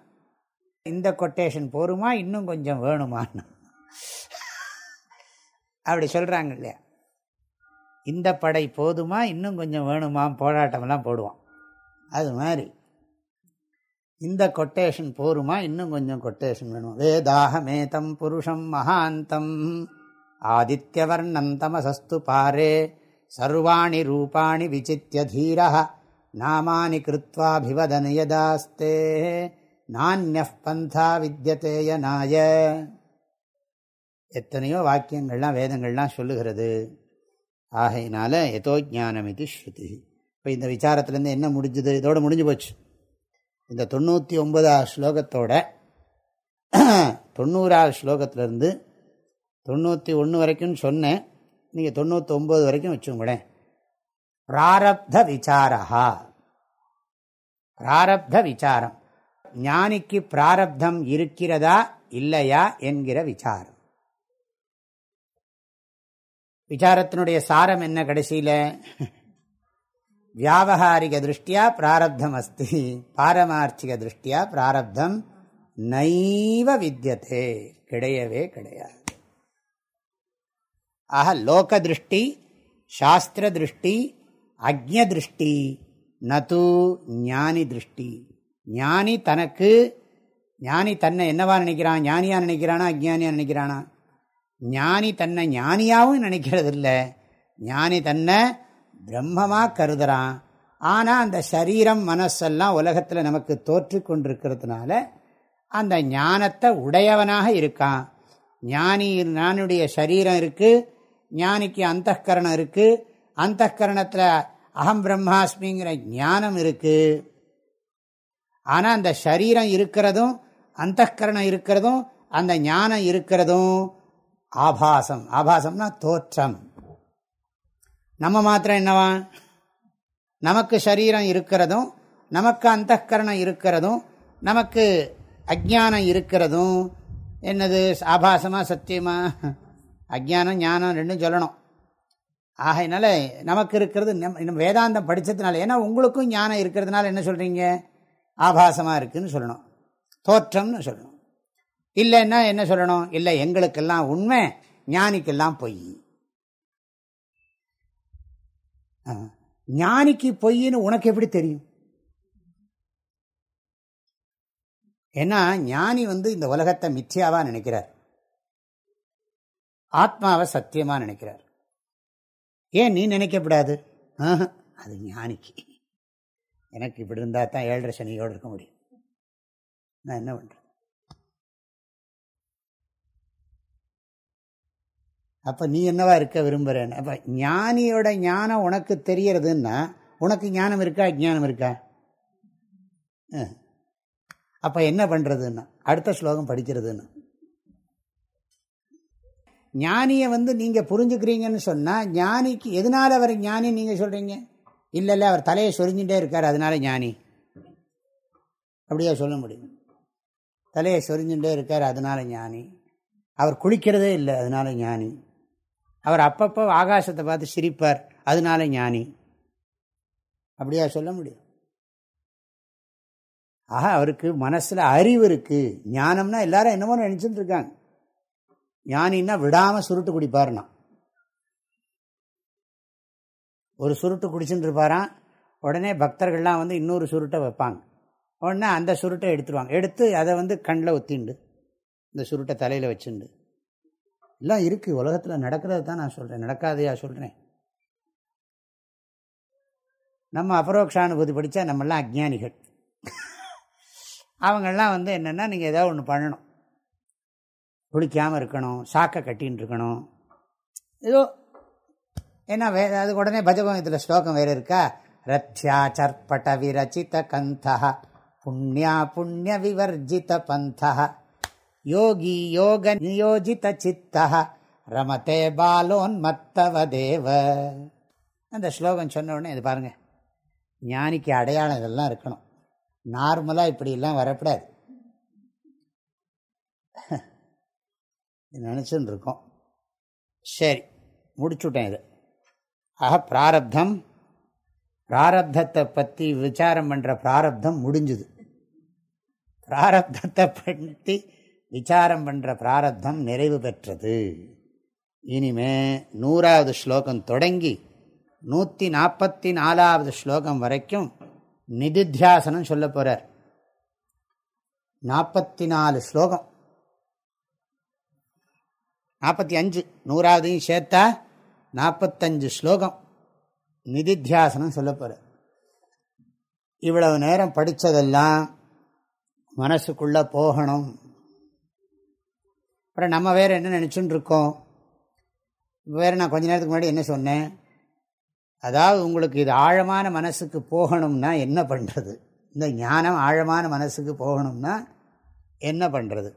இந்த கொட்டேஷன் போருமா? இன்னும் கொஞ்சம் வேணுமான்னு அப்படி சொல்கிறாங்க இல்லையா? இந்த படை போதுமா? இன்னும் கொஞ்சம் வேணுமா? போராட்டமெல்லாம் போடுவான். அது மாதிரி. இந்த கொட்டேஷன் போருமா? இன்னும் கொஞ்சம் கொட்டேஷன் வேணும்? வேதாகமேதம் புருஷம் மகாந்தம். ஆதித்யவர்ணந்தமசஸ்து பாரே. சர்வாணி ரூபாணி விசித்திய தீர நாமானி கிருத்வாபிவதன யதாஸ்தே நானிய பந்தா வித்தியதேய நாய எத்தனையோ வாக்கியங்கள்லாம் வேதங்கள்லாம் சொல்லுகிறது. ஆகையினால எதோ ஜானம் இது ஸ்ருதி. இப்போ இந்த விசாரத்துலேருந்து என்ன முடிஞ்சது? இதோடு முடிஞ்சு போச்சு. இந்த தொண்ணூற்றி ஒன்பதாவது ஸ்லோகத்தோட தொண்ணூறாவது ஸ்லோகத்திலேருந்து தொண்ணூற்றி ஒன்று வரைக்கும் சொன்னேன். நீங்கள் தொண்ணூற்றொம்பது வரைக்கும் வச்சுங்களேன் பிராரப்த விசாரா பிராரப்த விசாரம். ஞானிக்கு பிராரப்தம் இருக்கிறதா இல்லையா என்கிற விசாரம். விசாரத்தினுடைய சாரம் என்ன கடைசியில்? வியாபகாரிக திருஷ்டியா பிராரப்தம் அஸ்தி. பாரமார்த்திக திருஷ்டியா பிராரப்தம் நைவ வித்தியதே கிடையவே கிடையாது. ஆக லோக திருஷ்டி சாஸ்திர திருஷ்டி அக்ஞ திருஷ்டி நது ஞானி திருஷ்டி ஞானி தனக்கு ஞானி தன்னை என்னவா நினைக்கிறான்? ஞானியாக நினைக்கிறானா? அஜ்ஞானியாக நினைக்கிறானா? ஞானி தன்னை ஞானியாகவும் நினைக்கிறது இல்லை ஞானி தன்னை பிரம்மமாக கருதுறான். ஆனால் அந்த சரீரம் மனசெல்லாம் உலகத்தில் நமக்கு தோற்று கொண்டிருக்கிறதுனால அந்த ஞானத்தை உடையவனாக இருக்கான். ஞானி ஞானுடைய சரீரம் இருக்குது ஞானிக்கு அந்தகரணம் இருக்குது அந்தகரணத்தில் அகம் பிரம்மாஸ்மிங்கிற ஞானம் இருக்குது ஆனால் அந்த சரீரம் இருக்கிறதும் அந்தகரணம் இருக்கிறதும் அந்த ஞானம் இருக்கிறதும் ஆபாசம். ஆபாசம்னா தோற்றம். நம்ம மாத்திரம் என்னவா? நமக்கு சரீரம் இருக்கிறதும் நமக்கு அந்த கரணம் இருக்கிறதும் நமக்கு அஜானம் இருக்கிறதும் என்னது? ஆபாசமா சத்தியமா? அஜானம் ஞானம் ரெண்டும் சொல்லணும். ஆகையினால நமக்கு இருக்கிறது நம் வேதாந்தம் படித்ததுனால ஏன்னா உங்களுக்கும் ஞானம் இருக்கிறதுனால என்ன சொல்கிறீங்க ஆபாசமாக இருக்குதுன்னு சொல்லணும். தோற்றம்னு சொல்லணும். இல்லைன்னா என்ன சொல்லணும்? இல்லை எங்களுக்கெல்லாம் உண்மை ஞானிக்கெல்லாம் பொய். ஞானிக்கு பொய்ன்னு உனக்கு எப்படி தெரியும்? ஏன்னா ஞானி வந்து இந்த உலகத்தை மிச்சியாவாக நினைக்கிறார். ஆத்மாவை சத்தியமாக நினைக்கிறார். ஏன் நீ நினைக்கப்படாது? அது ஞானிக்கு. எனக்கு இப்படி இருந்தால் தான் ஏழரை சனியோடு இருக்க முடியும். நான் என்ன பண்ணுறேன் அப்போ நீ என்னவா இருக்க விரும்புகிறேன்னு அப்போ ஞானியோட ஞானம் உனக்கு தெரியறதுன்னா உனக்கு ஞானம் இருக்கா அஜானம் இருக்கா? அப்போ என்ன பண்ணுறதுன்னா அடுத்த ஸ்லோகம் படிக்கிறதுன்னு. ஞானியை வந்து நீங்கள் புரிஞ்சுக்கிறீங்கன்னு சொன்னால் ஞானிக்கு எதனால் அவர் ஞானி நீங்கள் சொல்கிறீங்க இல்லை இல்லை அவர் தலையை சொரிஞ்சுட்டே இருக்கார் அதனால ஞானி. அப்படியா சொல்ல முடியும். தலையை சொரிஞ்சுட்டே இருக்கார் அதனால ஞானி. அவர் குளிக்கிறதே இல்லை அதனால ஞானி. அவர் அப்பப்போ ஆகாசத்தை பார்த்து சிரிப்பார் அதனால ஞானி. அப்படியா சொல்ல முடியும்? ஆக அவருக்கு மனசில் அறிவு இருக்குது ஞானம்னா எல்லாரும் என்னமோ நினச்சிட்டு இருக்காங்க. ஞானின்னா விடாமல் சுருட்டு குடிப்பாருனா ஒரு சுருட்டு குடிச்சுட்டு இருப்பாரான் உடனே பக்தர்கள்லாம் வந்து இன்னொரு சுருட்டை வைப்பாங்க. உடனே அந்த சுருட்டை எடுத்துருவாங்க. எடுத்து அதை வந்து கண்ணில் ஒத்திண்டு. இந்த சுருட்டை தலையில் வச்சுண்டு. எல்லாம் இருக்குது உலகத்தில் நடக்கிறது தான் நான் சொல்கிறேன் நடக்காதையா சொல்கிறேன் நம்ம அபரோக்ஷானுபூதி படித்தா நம்மெல்லாம் அஜ்ஞானிகள். அவங்கெல்லாம் வந்து என்னென்னா நீங்கள் ஏதாவது ஒன்று பண்ணணும். குளிக்காமல் இருக்கணும் சாக்கை கட்டின்னு இருக்கணும். ஏதோ ஏன்னா வே அது உடனே பஜகோங்கத்தில் ஸ்லோகம் வேறு இருக்கா? ரத்யா சர்பட விரச்சித கந்தா புண்ணியா புண்ணிய விவர்ஜித பந்தா யோகி யோக நியோஜித சித்தா ரமதே பாலோன் மத்தவ தேவ. அந்த ஸ்லோகம் சொன்ன உடனே இது பாருங்கள் ஞானிக்கு அடையாளம் இதெல்லாம் இருக்கணும். நார்மலாக இப்படிலாம் வரக்கூடாது. நினச்சின்னு இருக்கோம் சரி முடிச்சுட்டேன் இது. ஆக பிராரப்தம் பிராரப்தத்தை பற்றி விசாரம் பண்ணுற பிராரப்தம் முடிஞ்சுது. பிராரப்தத்தை பற்றி விசாரம் பண்ணுற பிராரப்தம் நிறைவு பெற்றது. இனிமே நூறாவது ஸ்லோகம் தொடங்கி நூற்றி நாற்பத்தி நாலாவது ஸ்லோகம் வரைக்கும் நிதித்தியாசனம் சொல்ல போகிறார் நாற்பத்தி நாலு ஸ்லோகம். நாற்பத்தி அஞ்சு. நூறாவதையும் சேர்த்தா நாற்பத்தஞ்சு ஸ்லோகம். நிதித்தியாசனம் சொல்ல இவ்வளவு நேரம் படித்ததெல்லாம் மனசுக்குள்ளே போகணும். அப்புறம் நம்ம வேறு என்ன நினச்சுன்னு இருக்கோம்? வேறு நான் கொஞ்ச நேரத்துக்கு முன்னாடி என்ன சொன்னேன்? அதாவது உங்களுக்கு இது ஆழமான மனசுக்கு போகணும்னா என்ன பண்ணுறது இந்த ஞானம் ஆழமான மனசுக்கு போகணும்னா என்ன பண்ணுறது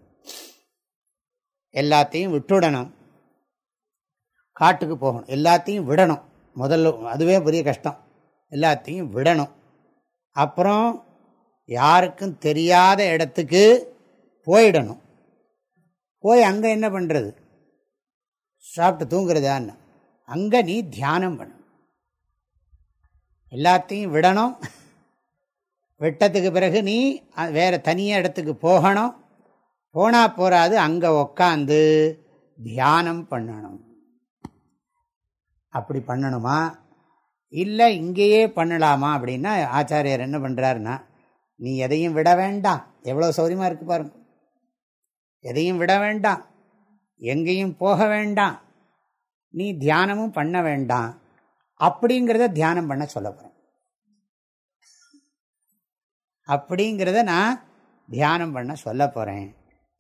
எல்லாத்தையும் விட்டுடணும். காட்டுக்கு போகணும். எல்லாத்தையும் விடணும். முதல்ல அதுவே பெரிய கஷ்டம். எல்லாத்தையும் விடணும். அப்புறம் யாருக்கும் தெரியாத இடத்துக்கு போயிடணும். போய் அங்கே என்ன பண்ணுறது சாப்பிட்டு தூங்குறதான்னு. அங்கே நீ தியானம் பண்ணணும் எல்லாத்தையும் விடணும். விட்டத்துக்கு பிறகு நீ வேறு தனியாக இடத்துக்கு போகணும். போனால் போகாது அங்கே உக்காந்து தியானம் பண்ணணும். அப்படி பண்ணணுமா? இல்லை இங்கேயே பண்ணலாமா அப்படின்னா ஆச்சாரியர் என்ன பண்ணுறாருன்னா நீ எதையும் விட வேண்டாம். எவ்வளோ சௌரியமாக இருக்கு பாருங்க. எதையும் விட வேண்டாம். எங்கேயும் போக வேண்டாம். நீ தியானமும் பண்ண வேண்டாம். அப்படிங்கிறத தியானம் பண்ண சொல்ல போகிறேன் அப்படிங்கிறத நான் தியானம் பண்ண சொல்ல போகிறேன்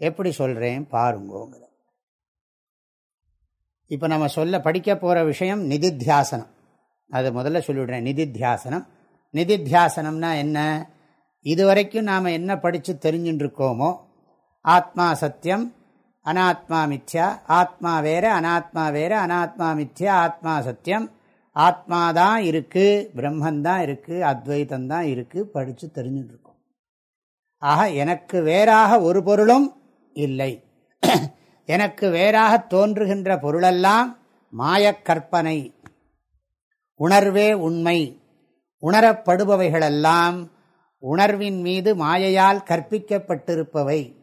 எப்படி சொல்கிறேன் பாருங்கோங்கிற இப்போ நம்ம சொல்ல படிக்க போகிற விஷயம் நிதித்தியாசனம். அது முதல்ல சொல்லிவிடுறேன் நிதித்தியாசனம். நிதித்தியாசனம்னா என்ன? இதுவரைக்கும் நாம் என்ன படித்து தெரிஞ்சுட்டுருக்கோமோ ஆத்மா சத்தியம் அனாத்மா மித்யா ஆத்மா வேற அனாத்மா வேற அனாத்மா மித்யா ஆத்மா சத்தியம். ஆத்மா தான் இருக்குது பிரம்மந்தான் இருக்குது அத்வைத்தந்தான் இருக்குது படித்து தெரிஞ்சுட்டு இருக்கோம் ஆக எனக்கு வேறாக ஒரு பொருளும் இல்லை. <clears throat> எனக்கு வேறாக தோன்றுகின்ற பொருளெல்லாம் மாயக்கற்பனை. உணர்வே உண்மை. உணரப்படுபவைகளெல்லாம் உணர்வின் மீது மாயையால் கற்பிக்கப்பட்டிருப்பவை.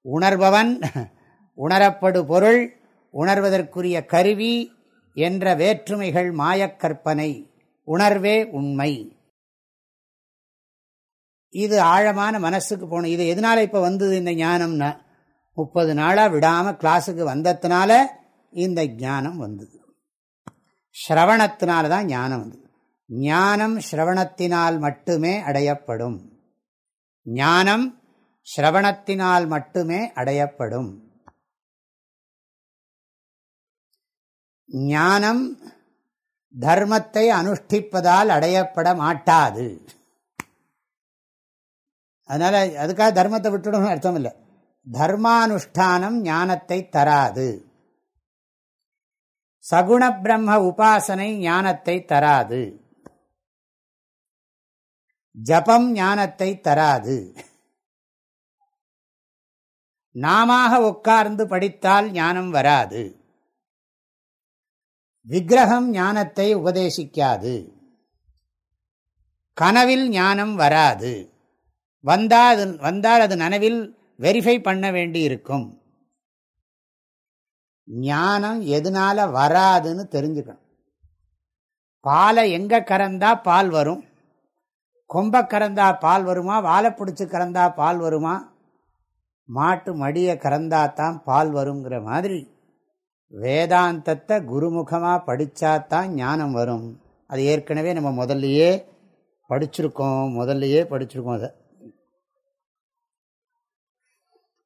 உணர்பவன் <clears throat> உணரப்படு பொருள் உணர்வதற்குரிய கருவி என்ற வேற்றுமைகள் மாயக்கற்பனை. உணர்வே உண்மை. இது ஆழமான மனசுக்கு போகணும் இது எதனால இப்போ வந்தது இந்த ஞானம்னா முப்பது நாளாக விடாமல் கிளாஸுக்கு வந்ததுனால இந்த ஞானம் வந்தது. ஸ்ரவணத்தினால தான் ஞானம் வந்தது. ஞானம் ஸ்ரவணத்தினால் மட்டுமே அடையப்படும். ஞானம் ஸ்ரவணத்தினால் மட்டுமே அடையப்படும். ஞானம் தர்மத்தை அனுஷ்டிப்பதால் அடையப்பட மாட்டாது. அதனால அதுக்காக தர்மத்தை விட்டுடணும்னு அர்த்தம் இல்லை. தர்மானுஷ்டானம் ஞானத்தை தராது. சகுண பிரம்ம உபாசனை ஞானத்தை தராது. ஜபம் ஞானத்தை தராது. நாம உட்கார்ந்து படித்தால் ஞானம் வராது. விக்கிரகம் ஞானத்தை உபதேசிக்காது. கனவில் ஞானம் வராது. வந்தால் வந்தால் அது நனவில் வெரிஃபை பண்ண வேண்டி இருக்கும் ஞானம் எதனால வராதுன்னு தெரிஞ்சுக்கணும். பாலை எங்க கறந்தா பால் வரும்? கொம்ப கறந்தா பால் வருமா? வாழை பிடிச்சி கறந்தா பால் வருமா? மாட்டு மடியை கறந்தாத்தான் பால் வருங்கிற மாதிரி வேதாந்தத்தை குருமுகமாக படித்தாத்தான் ஞானம் வரும். அது ஏற்கனவே நம்ம முதல்லையே படிச்சிருக்கோம் முதல்லையே படிச்சிருக்கோம் அதை.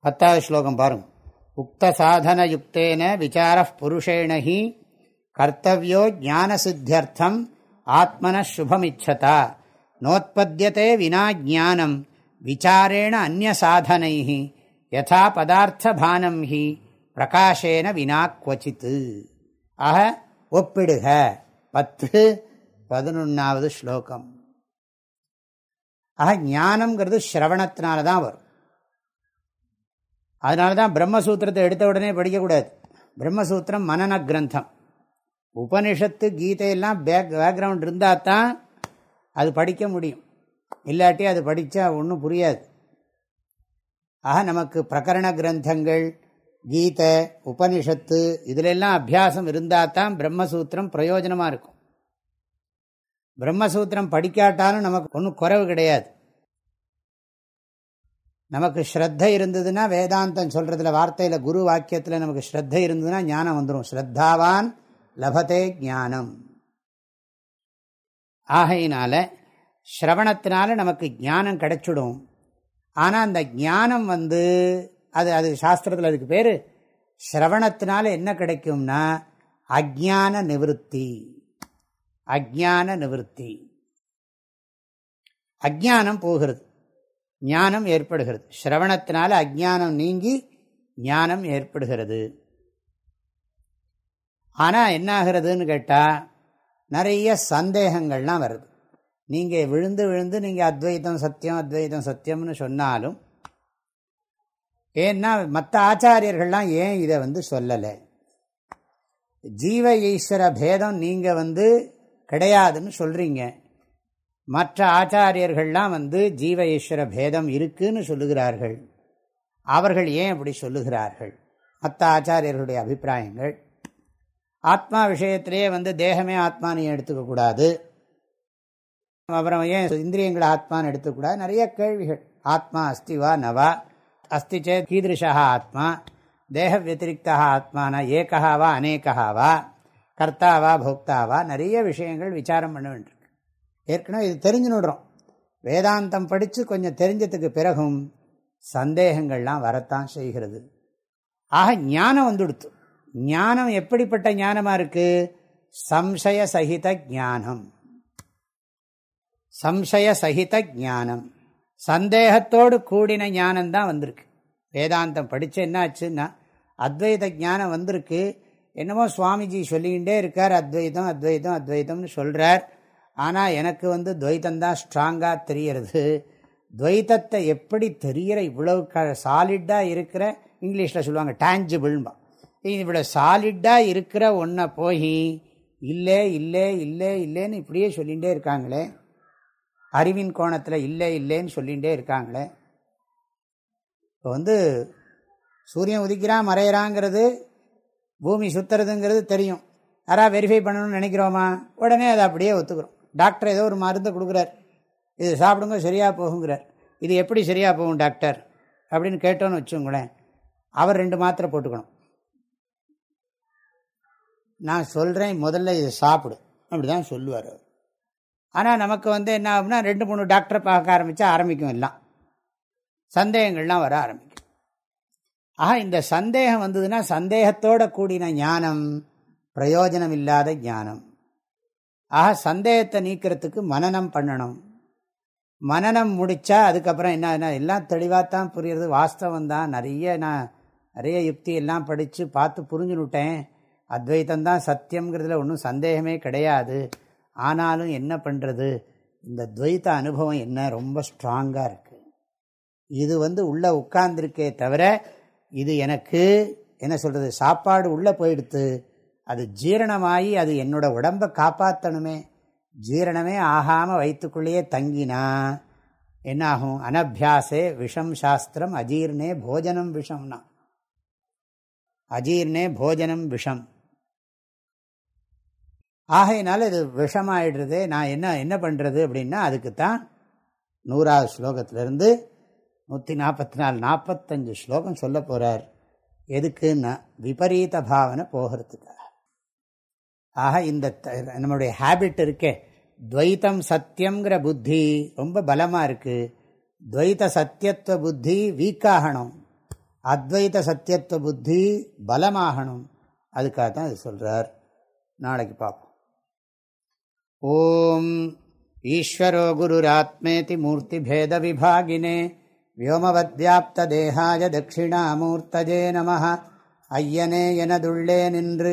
பத்தாவது ஸ்லோகம் பாருங்க. உக்த சாதன யுக்தேன விசார புருஷேணி கர்த்தவியோ ஞான சித்தியர்த்தம் ஆத்மன சுபமிச்சதா. நோத்பத்தியதே வினா ஜானம் விசாரேண அந்நிய சாதனை யதா பதார்த்தபானம் ஹி பிரகாஷேன வினா குவச்சித்து ஆக ஒப்பிடுக. பத்து பதினொன்னாவது ஸ்லோகம். ஆக ஞானம்ங்கிறது ஸ்ரவணத்தினால தான் வரும். அதனால தான் பிரம்மசூத்திரத்தை எடுத்த உடனே படிக்கக்கூடாது. பிரம்மசூத்திரம் மனன கிரந்தம். உபனிஷத்து கீதையெல்லாம் பேக் பேக்ரவுண்ட் இருந்தால் தான் அது படிக்க முடியும். இல்லாட்டி அது படித்தா ஒன்றும் புரியாது. ஆக நமக்கு பிரகரண கிரந்தங்கள் கீதை உபனிஷத்து இதிலெல்லாம் அபியாசம் இருந்தால் தான் பிரம்மசூத்திரம் பிரயோஜனமாக இருக்கும். பிரம்மசூத்திரம் படிக்காட்டாலும் நமக்கு ஒன்றும் குறவு கிடையாது. நமக்கு ஸ்ரத்த இருந்ததுன்னா வேதாந்தம் சொல்றதுல வார்த்தையில குரு வாக்கியத்தில் நமக்கு ஸ்ரத்த இருந்ததுன்னா ஞானம் வந்துடும் ஸ்ரத்தாவான் லபத்தே ஞானம். ஆகையினால ஸ்ரவணத்தினால நமக்கு ஞானம் கிடைச்சிடும். ஆனால் அந்த ஞானம் வந்து அது அது சாஸ்திரத்தில் அதுக்கு பேர் ஸ்ரவணத்தினால என்ன கிடைக்கும்னா அஜான நிவத்தி அஜான நிவத்தி அஜானம் போகிறது. ஞானம் ஏற்படுகிறது. ஸ்ரவணத்தினால் அஜானம் நீங்கி ஞானம் ஏற்படுகிறது. ஆனால் என்ன ஆகிறதுன்னு கேட்டால் நிறைய சந்தேகங்கள்லாம் வருது. நீங்கள் விழுந்து விழுந்து நீங்கள் அத்வைதம் சத்தியம் அத்வைதம் சத்தியம்னு சொன்னாலும் ஏன்னா மற்ற ஆச்சாரியர்கள்லாம் ஏன் இதை வந்து சொல்லலை? ஜீவ ஈஸ்வர பேதம் நீங்கள் வந்து கிடையாதுன்னு சொல்கிறீங்க மற்ற ஆச்சாரியர்கள்லாம் வந்து ஜீவ ஈஸ்வர பேதம் இருக்குன்னு சொல்லுகிறார்கள். அவர்கள் ஏன் அப்படி சொல்லுகிறார்கள்? மற்ற ஆச்சாரியர்களுடைய அபிப்பிராயங்கள். ஆத்மா விஷயத்திலேயே வந்து தேகமே ஆத்மானு எடுத்துக்கக்கூடாது அப்புறம் ஏன் இந்திரியங்களை ஆத்மான்னு எடுத்துக்கூடாது நிறைய கேள்விகள். ஆத்மா அஸ்திவா நவா. அஸ்தி சே கீதிருஷா ஆத்மா. தேக வத்திரிகா ஆத்மானா ஏகஹாவா அநேகஹாவா கர்த்தாவா போக்தாவா நிறைய விஷயங்கள் விசாரம் பண்ண வேண்டும் ஏற்கனவே இது தெரிஞ்சுன்னுடுறோம் வேதாந்தம் படித்து கொஞ்சம் தெரிஞ்சதுக்கு பிறகும் சந்தேகங்கள்லாம் வரத்தான் செய்கிறது. ஆக ஞானம் வந்துடுத்து. ஞானம் எப்படிப்பட்ட ஞானமாக இருக்குது சம்சய சகித ஞானம். சம்சய சகித ஞானம். சந்தேகத்தோடு கூடின ஞானம்தான் வந்திருக்கு. வேதாந்தம் படித்து என்னாச்சுன்னா அத்வைத ஞானம் வந்திருக்கு. என்னமோ சுவாமிஜி சொல்லிக்கிட்டே இருக்கார் அத்வைதம் அத்வைதம் அத்வைதம்னு சொல்கிறார் ஆனால் எனக்கு வந்து துவைத்தந்தான் ஸ்ட்ராங்காக தெரியறது துவைத்தத்தை எப்படி தெரிகிற? இவ்வளவு க சாலிட்டாக இருக்கிற இங்கிலீஷில் சொல்லுவாங்க டேஞ்சிபிள்பா இவ்வளோ சாலிட்டாக இருக்கிற ஒன்றை போய் இல்லை இல்லை இல்லை இல்லைன்னு இப்படியே சொல்லிகிட்டே இருக்காங்களே. அறிவின் கோணத்தில் இல்லை இல்லைன்னு சொல்லிகிட்டே இருக்காங்களே. இப்போ வந்து சூரியன் உதிக்கிறான் மறையிறாங்கிறது பூமி சுற்றுறதுங்கிறது தெரியும். யாராவது வெரிஃபை பண்ணணும்னு நினைக்கிறோமா? உடனே அதை அப்படியே ஒத்துக்கிறோம். டாக்டர் ஏதோ ஒரு மருந்து கொடுக்குறார். இது சாப்பிடுங்க சரியாக போகுங்கிறார். இது எப்படி சரியாக போகும் டாக்டர்? அப்படின்னு கேட்டோன்னு வச்சுங்களேன் அவர் ரெண்டு மாத்திரை போட்டுக்கணும். நான் சொல்கிறேன் முதல்ல இதை சாப்பிடு. அப்படி தான் சொல்லுவார் அவர். ஆனால் நமக்கு வந்து என்ன ஆகும்னா ரெண்டு மூணு டாக்டரை பார்க்க ஆரம்பித்தா ஆரம்பிக்கும் எல்லாம். சந்தேகங்கள்லாம் வர ஆரம்பிக்கும். ஆக இந்த சந்தேகம் வந்ததுன்னா சந்தேகத்தோட கூடின ஞானம் பிரயோஜனம் இல்லாத ஞானம். ஆக சந்தேகத்தை நீக்கிறதுக்கு மனநம் பண்ணணும். மனநம் முடித்தா அதுக்கப்புறம் என்ன எல்லாம் தெளிவாக தான் புரியுறது. வாஸ்தவம் தான். நிறைய நான் நிறைய யுக்தி எல்லாம் படித்து பார்த்து புரிஞ்சுனுட்டேன். அத்வைத்தந்தான் சத்தியங்கிறதுல ஒன்றும் சந்தேகமே கிடையாது. ஆனாலும் என்ன பண்ணுறது இந்த துவைத்த அனுபவம் என்ன? ரொம்ப ஸ்ட்ராங்காக இருக்குது இது வந்து உள்ளே உட்கார்ந்துருக்கே தவிர இது எனக்கு என்ன சொல்கிறது சாப்பாடு உள்ளே போயிடுத்து. அது ஜீரணமாகி அது என்னோட உடம்பை காப்பாற்றணுமே ஜீரணமே ஆகாமல் வயிற்றுக்குள்ளேயே தங்கினா என்னாகும்? அனபியாசே விஷம் சாஸ்திரம் அஜீர்ணே போஜனம் விஷம்னா. அஜீர்ணே போஜனம் விஷம். ஆகையினால இது விஷமாயிடுறது நான் என்ன என்ன பண்ணுறது அப்படின்னா அதுக்குத்தான் நூறாவது ஸ்லோகத்திலிருந்து நூற்றி நாற்பத்தி நாலு நாற்பத்தஞ்சு ஸ்லோகம் சொல்ல போகிறார் எதுக்குன்னா விபரீத பாவனை போகிறதுக்காக. ஆக இந்த நம்மளுடைய ஹேபிட் இருக்கே. துவைத்தம் சத்தியங்கிற புத்தி ரொம்ப பலமாக இருக்குது துவைத்த சத்தியத்துவ புத்தி வீக்காகணும். அத்வைத சத்தியத்துவ புத்தி பலமாகணும். அதுக்காக தான் இது சொல்கிறார் நாளைக்கு பார்ப்போம். ஓம் ஈஸ்வரோ குருராத்மேதி மூர்த்திபேதவிபாகினே வியோமவத்யாப்தேகாய தட்சிணாமூர்த்தஜே நம ஐயனே எனதுள்ளே நின்று